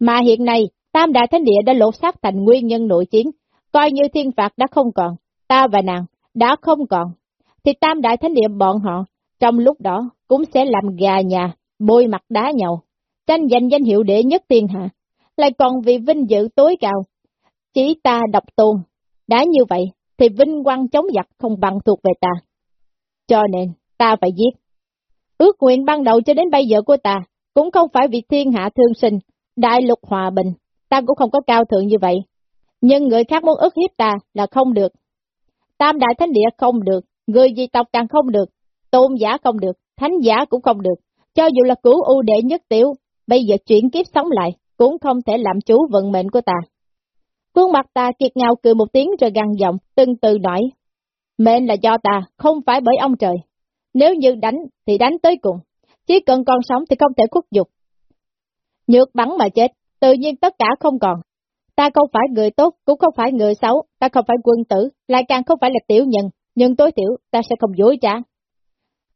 Mà hiện nay, Tam Đại Thánh Địa đã lột xác thành nguyên nhân nội chiến, coi như thiên phạt đã không còn, ta và nàng đã không còn, thì Tam Đại Thánh Địa bọn họ, trong lúc đó cũng sẽ làm gà nhà, bôi mặt đá nhau, tranh giành danh hiệu đệ nhất thiên hạ, lại còn vì vinh dự tối cao. Chỉ ta độc tôn, đã như vậy thì vinh quang chống giặc không bằng thuộc về ta. Cho nên, ta phải giết. Ước nguyện ban đầu cho đến bây giờ của ta, cũng không phải vì thiên hạ thương sinh, đại lục hòa bình, ta cũng không có cao thượng như vậy. Nhưng người khác muốn ức hiếp ta là không được. Tam đại thánh địa không được, người di tộc càng không được, tôn giả không được, thánh giả cũng không được. Cho dù là cứu ưu đệ nhất tiểu, bây giờ chuyển kiếp sống lại, cũng không thể làm chủ vận mệnh của ta. Khuôn mặt ta kiệt ngạo cười một tiếng rồi gằn giọng, từng từ nói. Mệnh là do ta, không phải bởi ông trời. Nếu như đánh, thì đánh tới cùng. Chỉ cần còn sống thì không thể khuất dục. Nhược bắn mà chết, tự nhiên tất cả không còn. Ta không phải người tốt, cũng không phải người xấu, ta không phải quân tử, lại càng không phải là tiểu nhân, nhưng tối thiểu ta sẽ không dối trá.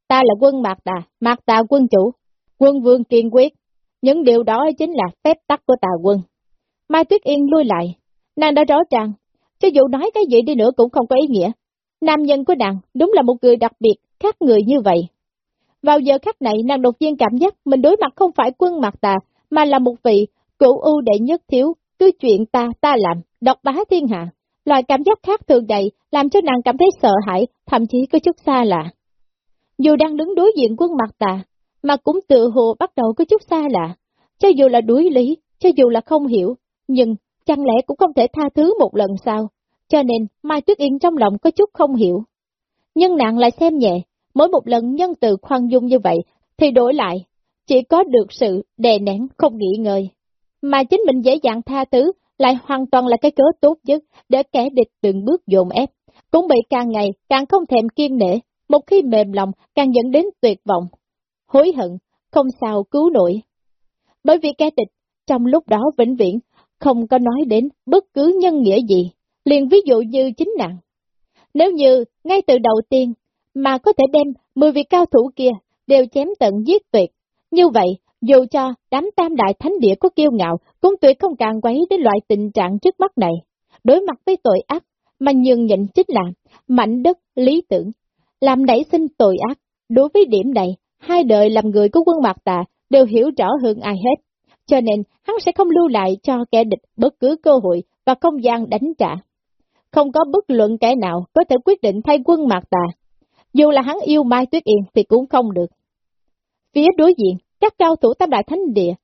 Ta là quân Mạc Tà, Mạc Tà quân chủ, quân vương kiên quyết. Những điều đó chính là phép tắc của tà quân. Mai Tuyết Yên lui lại, nàng đã rõ ràng, cho dù nói cái gì đi nữa cũng không có ý nghĩa. Nam nhân của nàng đúng là một người đặc biệt, khác người như vậy. Vào giờ khắc này nàng đột nhiên cảm giác mình đối mặt không phải quân Mạc Tà, mà là một vị cựu ưu đệ nhất thiếu, cứ chuyện ta ta làm, độc bá thiên hạ. Loại cảm giác khác thường này làm cho nàng cảm thấy sợ hãi, thậm chí có chút xa lạ. Dù đang đứng đối diện quân mặt tà, mà cũng tự hồ bắt đầu có chút xa lạ. Cho dù là đuối lý, cho dù là không hiểu, nhưng chẳng lẽ cũng không thể tha thứ một lần sao? Cho nên Mai Tuyết Yên trong lòng có chút không hiểu. Nhưng nàng lại xem nhẹ, mỗi một lần nhân từ khoan dung như vậy, thì đổi lại, chỉ có được sự đè nén không nghỉ ngơi. Mà chính mình dễ dàng tha thứ, lại hoàn toàn là cái cớ tốt nhất để kẻ địch từng bước dồn ép, cũng bị càng ngày càng không thèm kiên nể, một khi mềm lòng càng dẫn đến tuyệt vọng, hối hận, không sao cứu nổi. Bởi vì kẻ địch, trong lúc đó vĩnh viễn, không có nói đến bất cứ nhân nghĩa gì, liền ví dụ như chính nặng. Nếu như, ngay từ đầu tiên, mà có thể đem 10 vị cao thủ kia đều chém tận giết tuyệt, như vậy, dù cho đám tam đại thánh địa có kiêu ngạo, cũng tuyệt không càng quấy đến loại tình trạng trước mắt này. Đối mặt với tội ác, mà nhường nhịn chính là mảnh đất, lý tưởng, làm nảy sinh tội ác. Đối với điểm này, hai đời làm người của quân mạc tà đều hiểu rõ hơn ai hết. Cho nên, hắn sẽ không lưu lại cho kẻ địch bất cứ cơ hội và không gian đánh trả. Không có bất luận kẻ nào có thể quyết định thay quân mạc tà. Dù là hắn yêu Mai Tuyết Yên thì cũng không được. Phía đối diện, các cao thủ tam đại thánh địa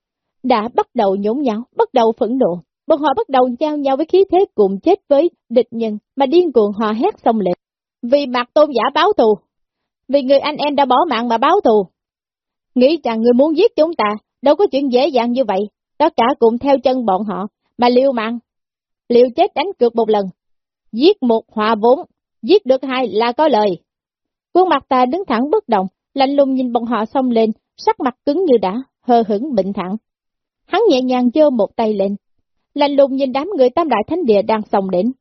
đã bắt đầu nhốn nháo, bắt đầu phẫn nộ. Bọn họ bắt đầu giao nhau với khí thế cùng chết với địch nhân mà điên cuồng hòa hét xong lệ. Vì mặt tôn giả báo thù, vì người anh em đã bỏ mạng mà báo thù. Nghĩ rằng người muốn giết chúng ta, đâu có chuyện dễ dàng như vậy, tất cả cùng theo chân bọn họ, mà liều mạng. Liều chết đánh cược một lần, giết một hòa vốn, giết được hai là có lời. Quân mặt ta đứng thẳng bất động, lạnh lùng nhìn bọn họ xông lên, sắc mặt cứng như đã, hờ hững bệnh thẳng. Hắn nhẹ nhàng giơ một tay lên, lạnh lùng nhìn đám người tam đại thánh địa đang xông đến,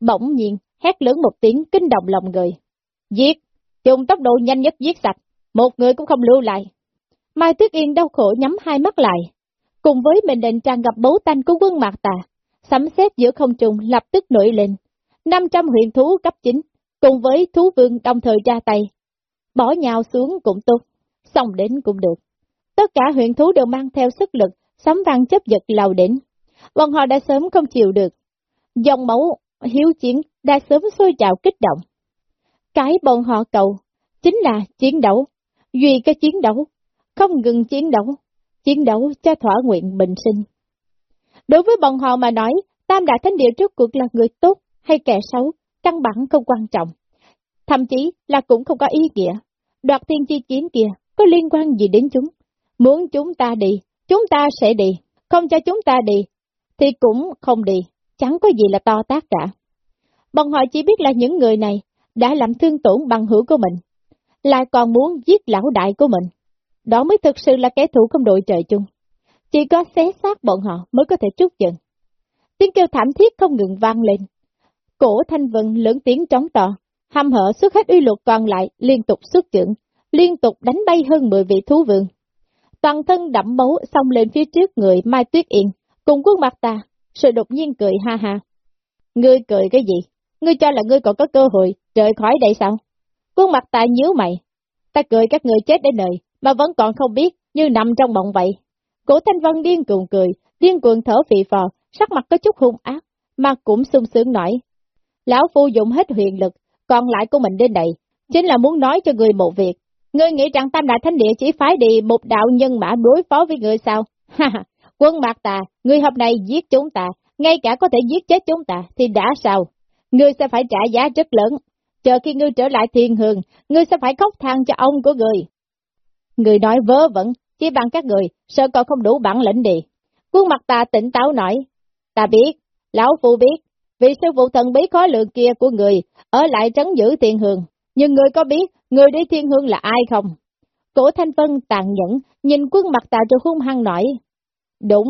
bỗng nhiên hét lớn một tiếng kinh động lòng người. Giết, dùng tốc độ nhanh nhất giết sạch, một người cũng không lưu lại. Mai Tuyết Yên đau khổ nhắm hai mắt lại, cùng với mình định tràn gặp bấu tanh của quân mạc tà, sấm xét giữa không trung lập tức nổi lên. 500 huyện thú cấp 9, cùng với thú vương đồng thời ra tay. Bỏ nhào xuống cũng tốt xong đến cũng được. Tất cả huyện thú đều mang theo sức lực, sấm vang chấp giật lầu đỉnh. Bọn họ đã sớm không chịu được. Dòng máu, hiếu chiến đã sớm sôi trào kích động. Cái bọn họ cầu, chính là chiến đấu. Duy cái chiến đấu, không ngừng chiến đấu, chiến đấu cho thỏa nguyện bình sinh. Đối với bọn họ mà nói, Tam Đại Thánh Địa trước cuộc là người tốt hay kẻ xấu, căn bản không quan trọng. Thậm chí là cũng không có ý nghĩa. Đoạt tiên chi chiến kia có liên quan gì đến chúng? Muốn chúng ta đi, chúng ta sẽ đi, không cho chúng ta đi, thì cũng không đi, chẳng có gì là to tác cả. Bọn họ chỉ biết là những người này đã làm thương tổn bằng hữu của mình, lại còn muốn giết lão đại của mình. Đó mới thực sự là kẻ thù không đội trời chung. Chỉ có xé xác bọn họ mới có thể trút giận. Tiếng kêu thảm thiết không ngừng vang lên. Cổ thanh vân lớn tiếng trống to, hăm hở xuất hết uy luật còn lại liên tục xuất trưởng, liên tục đánh bay hơn 10 vị thú vương. Toàn thân đẫm máu xông lên phía trước người Mai Tuyết Yên, cùng quân mặt ta, rồi đột nhiên cười ha ha. Ngươi cười cái gì? Ngươi cho là ngươi còn có cơ hội rời khỏi đây sao? Quân mặt ta nhíu mày. Ta cười các người chết đến nơi, mà vẫn còn không biết, như nằm trong mộng vậy. Cổ Thanh Vân điên cuồng cười, điên cuồng thở phì phò, sắc mặt có chút hung ác, mà cũng sung sướng nổi. Lão Phu dùng hết huyền lực, còn lại của mình đến đây, chính là muốn nói cho người một việc. Ngươi nghĩ rằng Tam Đại Thánh Địa chỉ phái đi một đạo nhân mã đối phó với người sao? <laughs> Ha ha, quân Mạc Tà, người hôm nay giết chúng ta, ngay cả có thể giết chết chúng ta, thì đã sao? Ngươi sẽ phải trả giá rất lớn. Chờ khi ngươi trở lại thiên hương, ngươi sẽ phải khóc than cho ông của người. Ngươi nói vớ vẩn, chỉ bằng các người, sợ còn không đủ bản lĩnh đi. Quân mặt ta tỉnh táo nói, ta biết, lão phu biết, vì sư phụ thần bí khó lượng kia của người, ở lại trấn giữ thiên hương, nhưng người có biết, người đi thiên hương là ai không? Cổ Thanh Vân tàn nhẫn, nhìn quân mặt tà rồi hung hăng nói, đúng,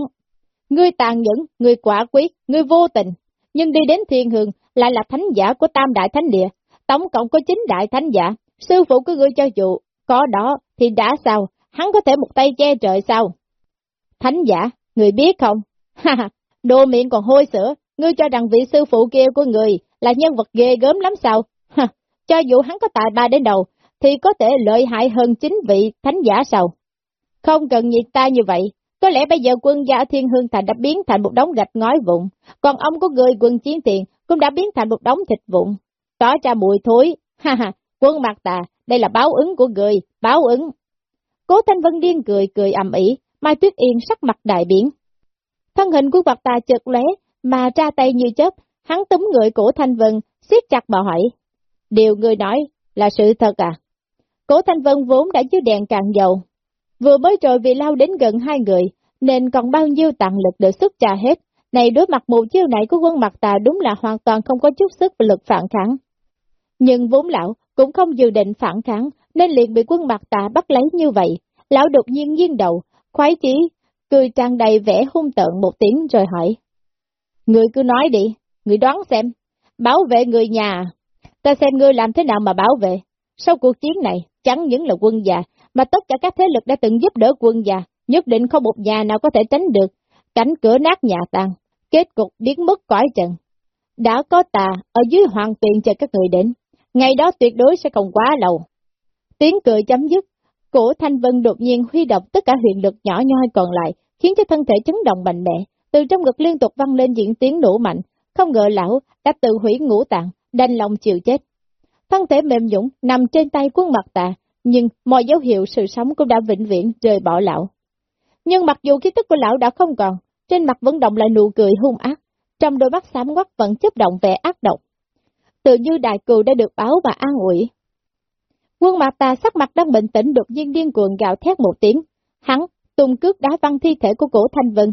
ngươi tàn nhẫn, ngươi quả quyết, ngươi vô tình, nhưng đi đến thiên hương lại là thánh giả của tam đại thánh địa, tổng cộng có chín đại thánh giả, sư phụ của ngươi cho dù có đó thì đã sao, hắn có thể một tay che trời sao? Thánh giả, người biết không? <laughs> Ha ha, đồ miệng còn hôi sữa, ngươi cho rằng vị sư phụ kia của người là nhân vật ghê gớm lắm sao? Cho dù hắn có tài ba đến đầu, thì có thể lợi hại hơn chính vị thánh giả sao? Không cần nhiệt ta như vậy, có lẽ bây giờ quân gia Thiên Hương Thành đã biến thành một đống gạch ngói vụn, còn ông của người quân chiến tiền cũng đã biến thành một đống thịt vụn. Tỏ ra mùi thối, ha ha, quân mặt tà, đây là báo ứng của người, báo ứng. Cố Thanh Vân điên cười, cười ầm ĩ, Mai Tuyết Yên sắc mặt đại biển. Thân hình của mặt tà chợt lóe, mà ra tay như chớp, hắn túm người cổ Thanh Vân, siết chặt mà hỏi. Điều người nói là sự thật à? Cố Thanh Vân vốn đã dưới đèn càng dầu, Vừa mới rồi vì lao đến gần hai người, nên còn bao nhiêu tạng lực được xuất trà hết. Này đối mặt một chiêu này của quân mặt tà đúng là hoàn toàn không có chút sức và lực phản kháng. Nhưng vốn lão cũng không dự định phản kháng, nên liền bị quân mặt tà bắt lấy như vậy. Lão đột nhiên nghiêng đầu, khoái chí, cười tràn đầy vẻ hung tợn một tiếng rồi hỏi. Người cứ nói đi, người đoán xem, bảo vệ người nhà, à? Ta xem ngươi làm thế nào mà bảo vệ. Sau cuộc chiến này, chẳng những là quân già, mà tất cả các thế lực đã từng giúp đỡ quân già, nhất định không một nhà nào có thể tránh được, cảnh cửa nát nhà tan, kết cục biến mất cõi trần. Đã có tà ở dưới hoàng tiền chờ các người đến, ngày đó tuyệt đối sẽ không quá lâu. Tiếng cười chấm dứt, cổ Thanh Vân đột nhiên huy động tất cả huyền lực nhỏ nhoi còn lại, khiến cho thân thể chấn động mạnh mẽ, từ trong ngực liên tục văng lên diễn tiếng nổ mạnh, không ngờ lão đã tự hủy ngũ tạng, đành lòng chịu chết. Thân thể mềm nhũng nằm trên tay quân mặt tà, nhưng mọi dấu hiệu sự sống cũng đã vĩnh viễn rời bỏ lão. Nhưng mặc dù khí tức của lão đã không còn, trên mặt vẫn động lại nụ cười hung ác, trong đôi mắt xám quắc vẫn chấp động vẻ ác độc. Tự như đại cừu đã được báo và an ủi. Quân mặt Tà sắc mặt đang bình tĩnh đột nhiên điên cuồng gạo thét một tiếng, hắn tung cước đá văng thi thể của cổ thanh vân,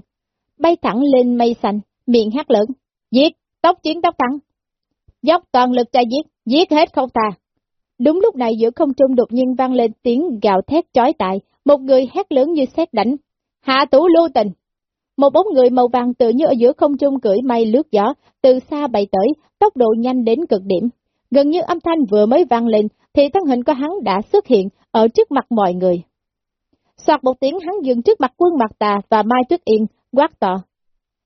bay thẳng lên mây xanh, miệng hát lớn, giết, tóc chiến tóc thắng. Dốc toàn lực ra giết, giết hết không ta. Đúng lúc này giữa không trung đột nhiên vang lên tiếng gào thét chói tai, một người hét lớn như xét đánh. Hạ tủ lưu tình! Một bóng người màu vàng tự như ở giữa không trung cưỡi mây lướt gió, từ xa bay tới, tốc độ nhanh đến cực điểm. Gần như âm thanh vừa mới vang lên, thì thân hình của hắn đã xuất hiện ở trước mặt mọi người. Soạt một tiếng hắn dừng trước mặt quân mặt tà và Mai Tuyết Yên, quát to.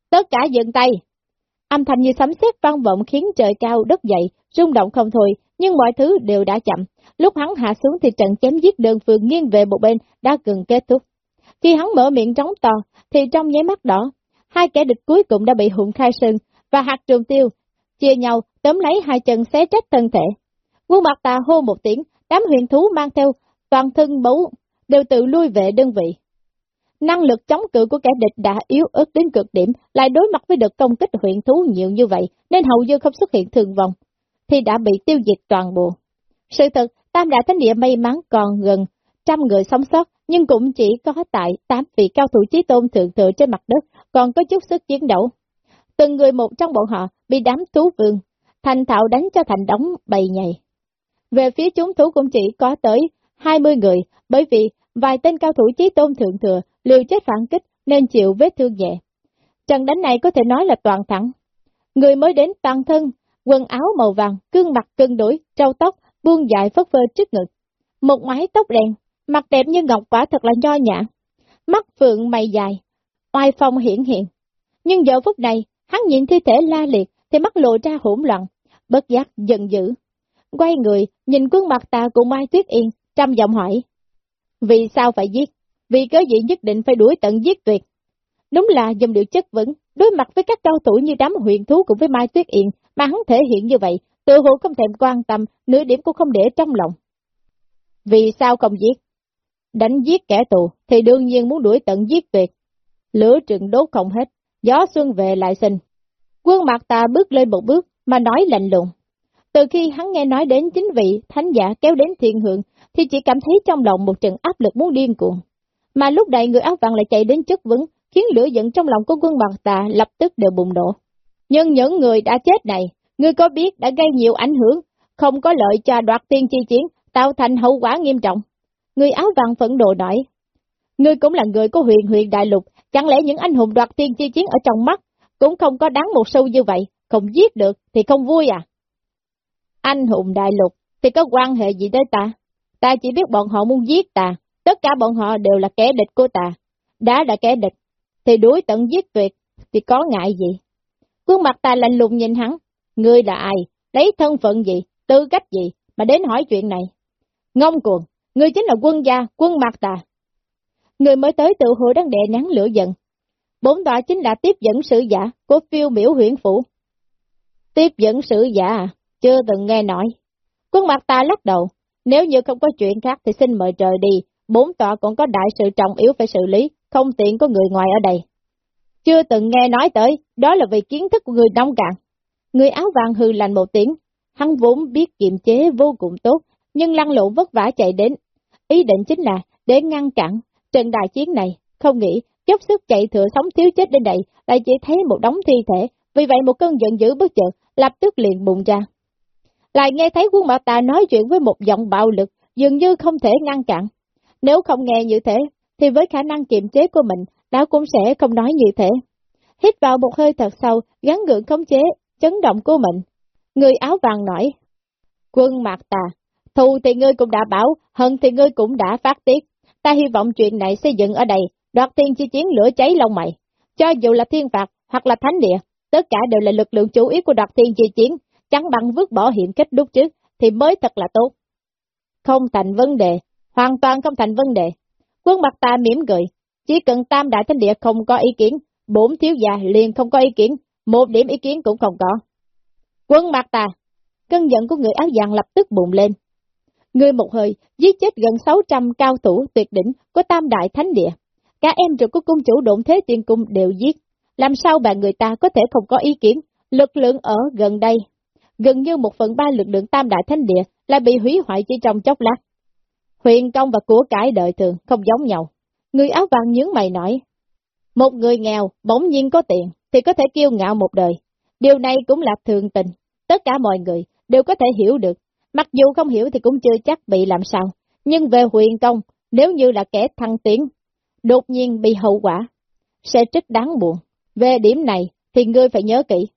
Tất cả dừng tay! Âm thanh như sấm sét vang vọng khiến trời cao đất dậy, rung động không thôi, nhưng mọi thứ đều đã chậm. Lúc hắn hạ xuống thì trận chém giết đơn phương nghiêng về một bên đã gần kết thúc. Khi hắn mở miệng trống to, thì trong nháy mắt đỏ, hai kẻ địch cuối cùng đã bị hụn khai sơn và hạt trường tiêu, chia nhau tóm lấy hai chân xé trách thân thể. Quân mặt tà hô một tiếng, đám huyền thú mang theo toàn thân bấu đều tự lui về đơn vị. Năng lực chống cự của kẻ địch đã yếu ớt đến cực điểm, lại đối mặt với đợt công kích huyền thú nhiều như vậy, nên hầu như không xuất hiện thường vong thì đã bị tiêu diệt toàn bộ. Sự thật, Tam Đại Thánh Địa may mắn còn gần trăm người sống sót, nhưng cũng chỉ có tại tám vị cao thủ chí tôn thượng thừa trên mặt đất, còn có chút sức chiến đấu. Từng người một trong bọn họ bị đám thú vương, thành thạo đánh cho thành đóng bầy nhầy. Về phía chúng thú cũng chỉ có tới 20 người, bởi vì vài tên cao thủ chí tôn thượng thừa liều chết phản kích nên chịu vết thương nhẹ. Trận đánh này có thể nói là toàn thắng. Người mới đến toàn thân quần áo màu vàng, cương mặt cân đối, trâu tóc, buông dài phất phơ trước ngực. Một mái tóc đen, mặt đẹp như ngọc quả thật là nho nhã. Mắt phượng mày dài, oai phong hiển hiện. Nhưng giờ phút này, hắn nhìn thi thể la liệt, thì mắt lộ ra hỗn loạn, bất giác, giận dữ. Quay người, nhìn quân mặt ta của Mai Tuyết Yên, trăm giọng hỏi. Vì sao phải giết? Vì cớ gì nhất định phải đuổi tận giết tuyệt. Đúng là dòng điệu chất vững, đối mặt với các cao thủ như đám huyền thú cùng với Mai Tuyết Yên, mà hắn thể hiện như vậy, tự hồ không thèm quan tâm, nửa điểm cũng không để trong lòng. Vì sao không giết? Đánh giết kẻ tù, thì đương nhiên muốn đuổi tận giết tuyệt. Lửa trừng đốt không hết, gió xuân về lại sinh. Quân mặt ta bước lên một bước, mà nói lạnh lùng. Từ khi hắn nghe nói đến chính vị thánh giả kéo đến thiên hượng, thì chỉ cảm thấy trong lòng một trận áp lực muốn điên cuồng. Mà lúc này người áo vàng lại chạy đến chất vững, khiến lửa giận trong lòng của quân bằng tà lập tức đều bùng nổ. Nhưng những người đã chết này, ngươi có biết đã gây nhiều ảnh hưởng, không có lợi cho đoạt tiên chi chiến, tạo thành hậu quả nghiêm trọng. Người áo vàng phẫn nộ nói, ngươi cũng là người của huyền huyền đại lục, chẳng lẽ những anh hùng đoạt tiên chi chiến ở trong mắt, cũng không có đáng một sâu như vậy, không giết được thì không vui à? Anh hùng đại lục thì có quan hệ gì tới ta? Ta chỉ biết bọn họ muốn giết ta, tất cả bọn họ đều là kẻ địch của ta. Đã là kẻ địch, thì đuổi tận giết tuyệt, thì có ngại gì? Khuôn mặt ta lạnh lùng nhìn hắn, ngươi là ai, lấy thân phận gì, tư cách gì, mà đến hỏi chuyện này? Ngông cuồng, ngươi chính là quân gia, quân mặt ta. Người mới tới tự hội đang đè nắng lửa giận. Bốn tòa chính là tiếp dẫn sự giả của phiêu miểu huyện phủ. Tiếp dẫn sự giả? À, chưa từng nghe nói. Quân mặt ta lắc đầu, nếu như không có chuyện khác thì xin mời trời đi, bốn tòa còn có đại sự trọng yếu phải xử lý, không tiện có người ngoài ở đây. Chưa từng nghe nói tới, đó là vì kiến thức của người đông cạn. Người áo vàng hư lành một tiếng, hắn vốn biết kiềm chế vô cùng tốt, nhưng lăn lộn vất vả chạy đến. Ý định chính là để ngăn cản trận đại chiến này, không nghĩ dốc sức chạy thừa sống thiếu chết đến đây, lại chỉ thấy một đống thi thể, vì vậy một cơn giận dữ bất chợt, lập tức liền bùng ra. Lại nghe thấy quân mặt tà nói chuyện với một giọng bạo lực, dường như không thể ngăn cản. Nếu không nghe như thế, thì với khả năng kiềm chế của mình, lão cũng sẽ không nói như thế. Hít vào một hơi thật sâu, gắn gượng khống chế, chấn động của mình. Người áo vàng nói, quân mạc tà, thù thì ngươi cũng đã bảo, hận thì ngươi cũng đã phát tiết. Ta hy vọng chuyện này xây dựng ở đây, đoạt thiên chi chiến lửa cháy lông mày. Cho dù là thiên phạt hoặc là thánh địa, tất cả đều là lực lượng chủ yếu của đoạt thiên chi chiến, chẳng bằng vứt bỏ hiểm kết lúc trước, thì mới thật là tốt. Không thành vấn đề, hoàn toàn không thành vấn đề. Quân mặt ta mỉm cười, chỉ cần tam đại thánh địa không có ý kiến, bốn thiếu gia liền không có ý kiến, một điểm ý kiến cũng không có. Quân mặt ta, cơn giận của người áo vàng lập tức bùng lên. Người một hơi giết chết gần 600 cao thủ tuyệt đỉnh của tam đại thánh địa. Cả em ruột của cung chủ độn thế tiên cung đều giết. Làm sao bạn người ta có thể không có ý kiến, lực lượng ở gần đây. Gần như một phần ba lực lượng tam đại thánh địa lại bị hủy hoại chỉ trong chốc lát. Huyền công và của cải đời thường không giống nhau. Người áo vàng nhướng mày nói, một người nghèo, bỗng nhiên có tiền, thì có thể kiêu ngạo một đời. Điều này cũng là thường tình. Tất cả mọi người đều có thể hiểu được. Mặc dù không hiểu thì cũng chưa chắc bị làm sao. Nhưng về huyền công, nếu như là kẻ thăng tiến, đột nhiên bị hậu quả, sẽ rất đáng buồn. Về điểm này thì ngươi phải nhớ kỹ.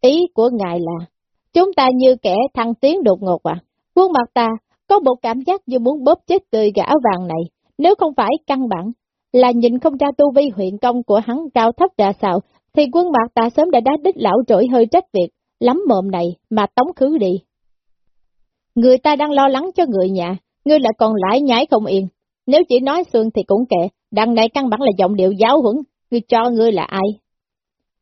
Ý của ngài là, chúng ta như kẻ thăng tiến đột ngột à. Khuôn mặt ta có một cảm giác như muốn bóp chết tươi gã vàng này, nếu không phải căn bản là nhìn không ra tu vi huyện công của hắn cao thấp ra sao, thì quân mạc ta sớm đã đá đích lão trỗi hơi trách việc, lắm mồm này mà tống khứ đi. Người ta đang lo lắng cho người nhà, ngươi lại còn lãi nhái không yên. Nếu chỉ nói xương thì cũng kệ, đằng này căn bản là giọng điệu giáo huấn, ngươi cho ngươi là ai?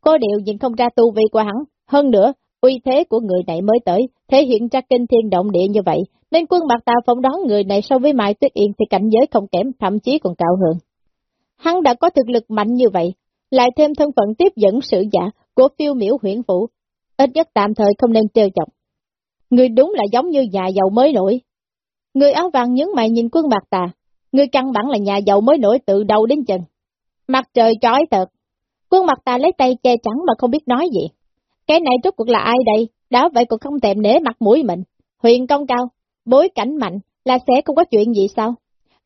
Có điều nhìn không ra tu vi của hắn, hơn nữa, uy thế của người này mới tới, thể hiện ra kinh thiên động địa như vậy, nên quân bạc tà phỏng đoán người này so với Mai Tuyết Yên thì cảnh giới không kém, thậm chí còn cao hơn. Hắn đã có thực lực mạnh như vậy, lại thêm thân phận tiếp dẫn sự giả của phiêu miểu huyện phủ, ít nhất tạm thời không nên trêu chọc. Người đúng là giống như nhà giàu mới nổi. Người áo vàng nhấn mày nhìn quân bạc tà, người căn bản là nhà giàu mới nổi từ đầu đến chân. Mặt trời trói thật, quân mặt tà lấy tay che trắng mà không biết nói gì. Cái này rốt cuộc là ai đây? Đó vậy còn không tèm nể mặt mũi mình. Huyền công cao, bối cảnh mạnh là sẽ không có chuyện gì sao?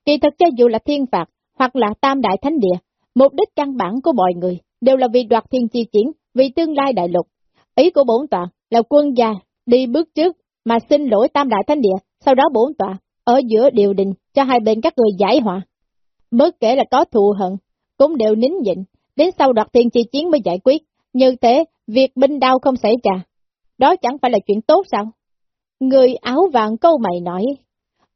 Kỳ thực cho dù là thiên phạt hoặc là tam đại thánh địa, mục đích căn bản của mọi người đều là vì đoạt thiên chi chiến, vì tương lai đại lục. Ý của bổn tọa là quân gia đi bước trước mà xin lỗi tam đại thánh địa, sau đó bổn tọa ở giữa điều đình cho hai bên các người giải hòa. Bất kể là có thù hận, cũng đều nín nhịn, đến sau đoạt thiên chi chiến mới giải quyết. Như thế, việc binh đau không xảy ra. Đó chẳng phải là chuyện tốt sao? Người áo vàng câu mày nói,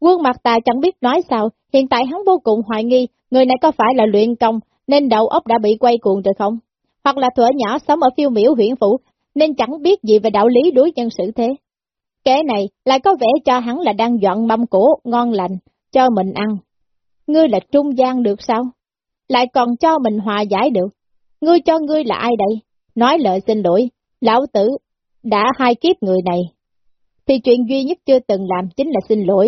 Quân mặt ta chẳng biết nói sao, hiện tại hắn vô cùng hoài nghi, người này có phải là luyện công, nên đầu óc đã bị quay cuồng rồi không? Hoặc là thuở nhỏ sống ở phiêu miểu huyện phủ, nên chẳng biết gì về đạo lý đối nhân xử thế. Kẻ này lại có vẻ cho hắn là đang dọn mâm cổ ngon lành, cho mình ăn. Ngươi là trung gian được sao? Lại còn cho mình hòa giải được. Ngươi cho ngươi là ai đây? Nói lời xin lỗi, lão tử đã hai kiếp người này. Thì chuyện duy nhất chưa từng làm chính là xin lỗi.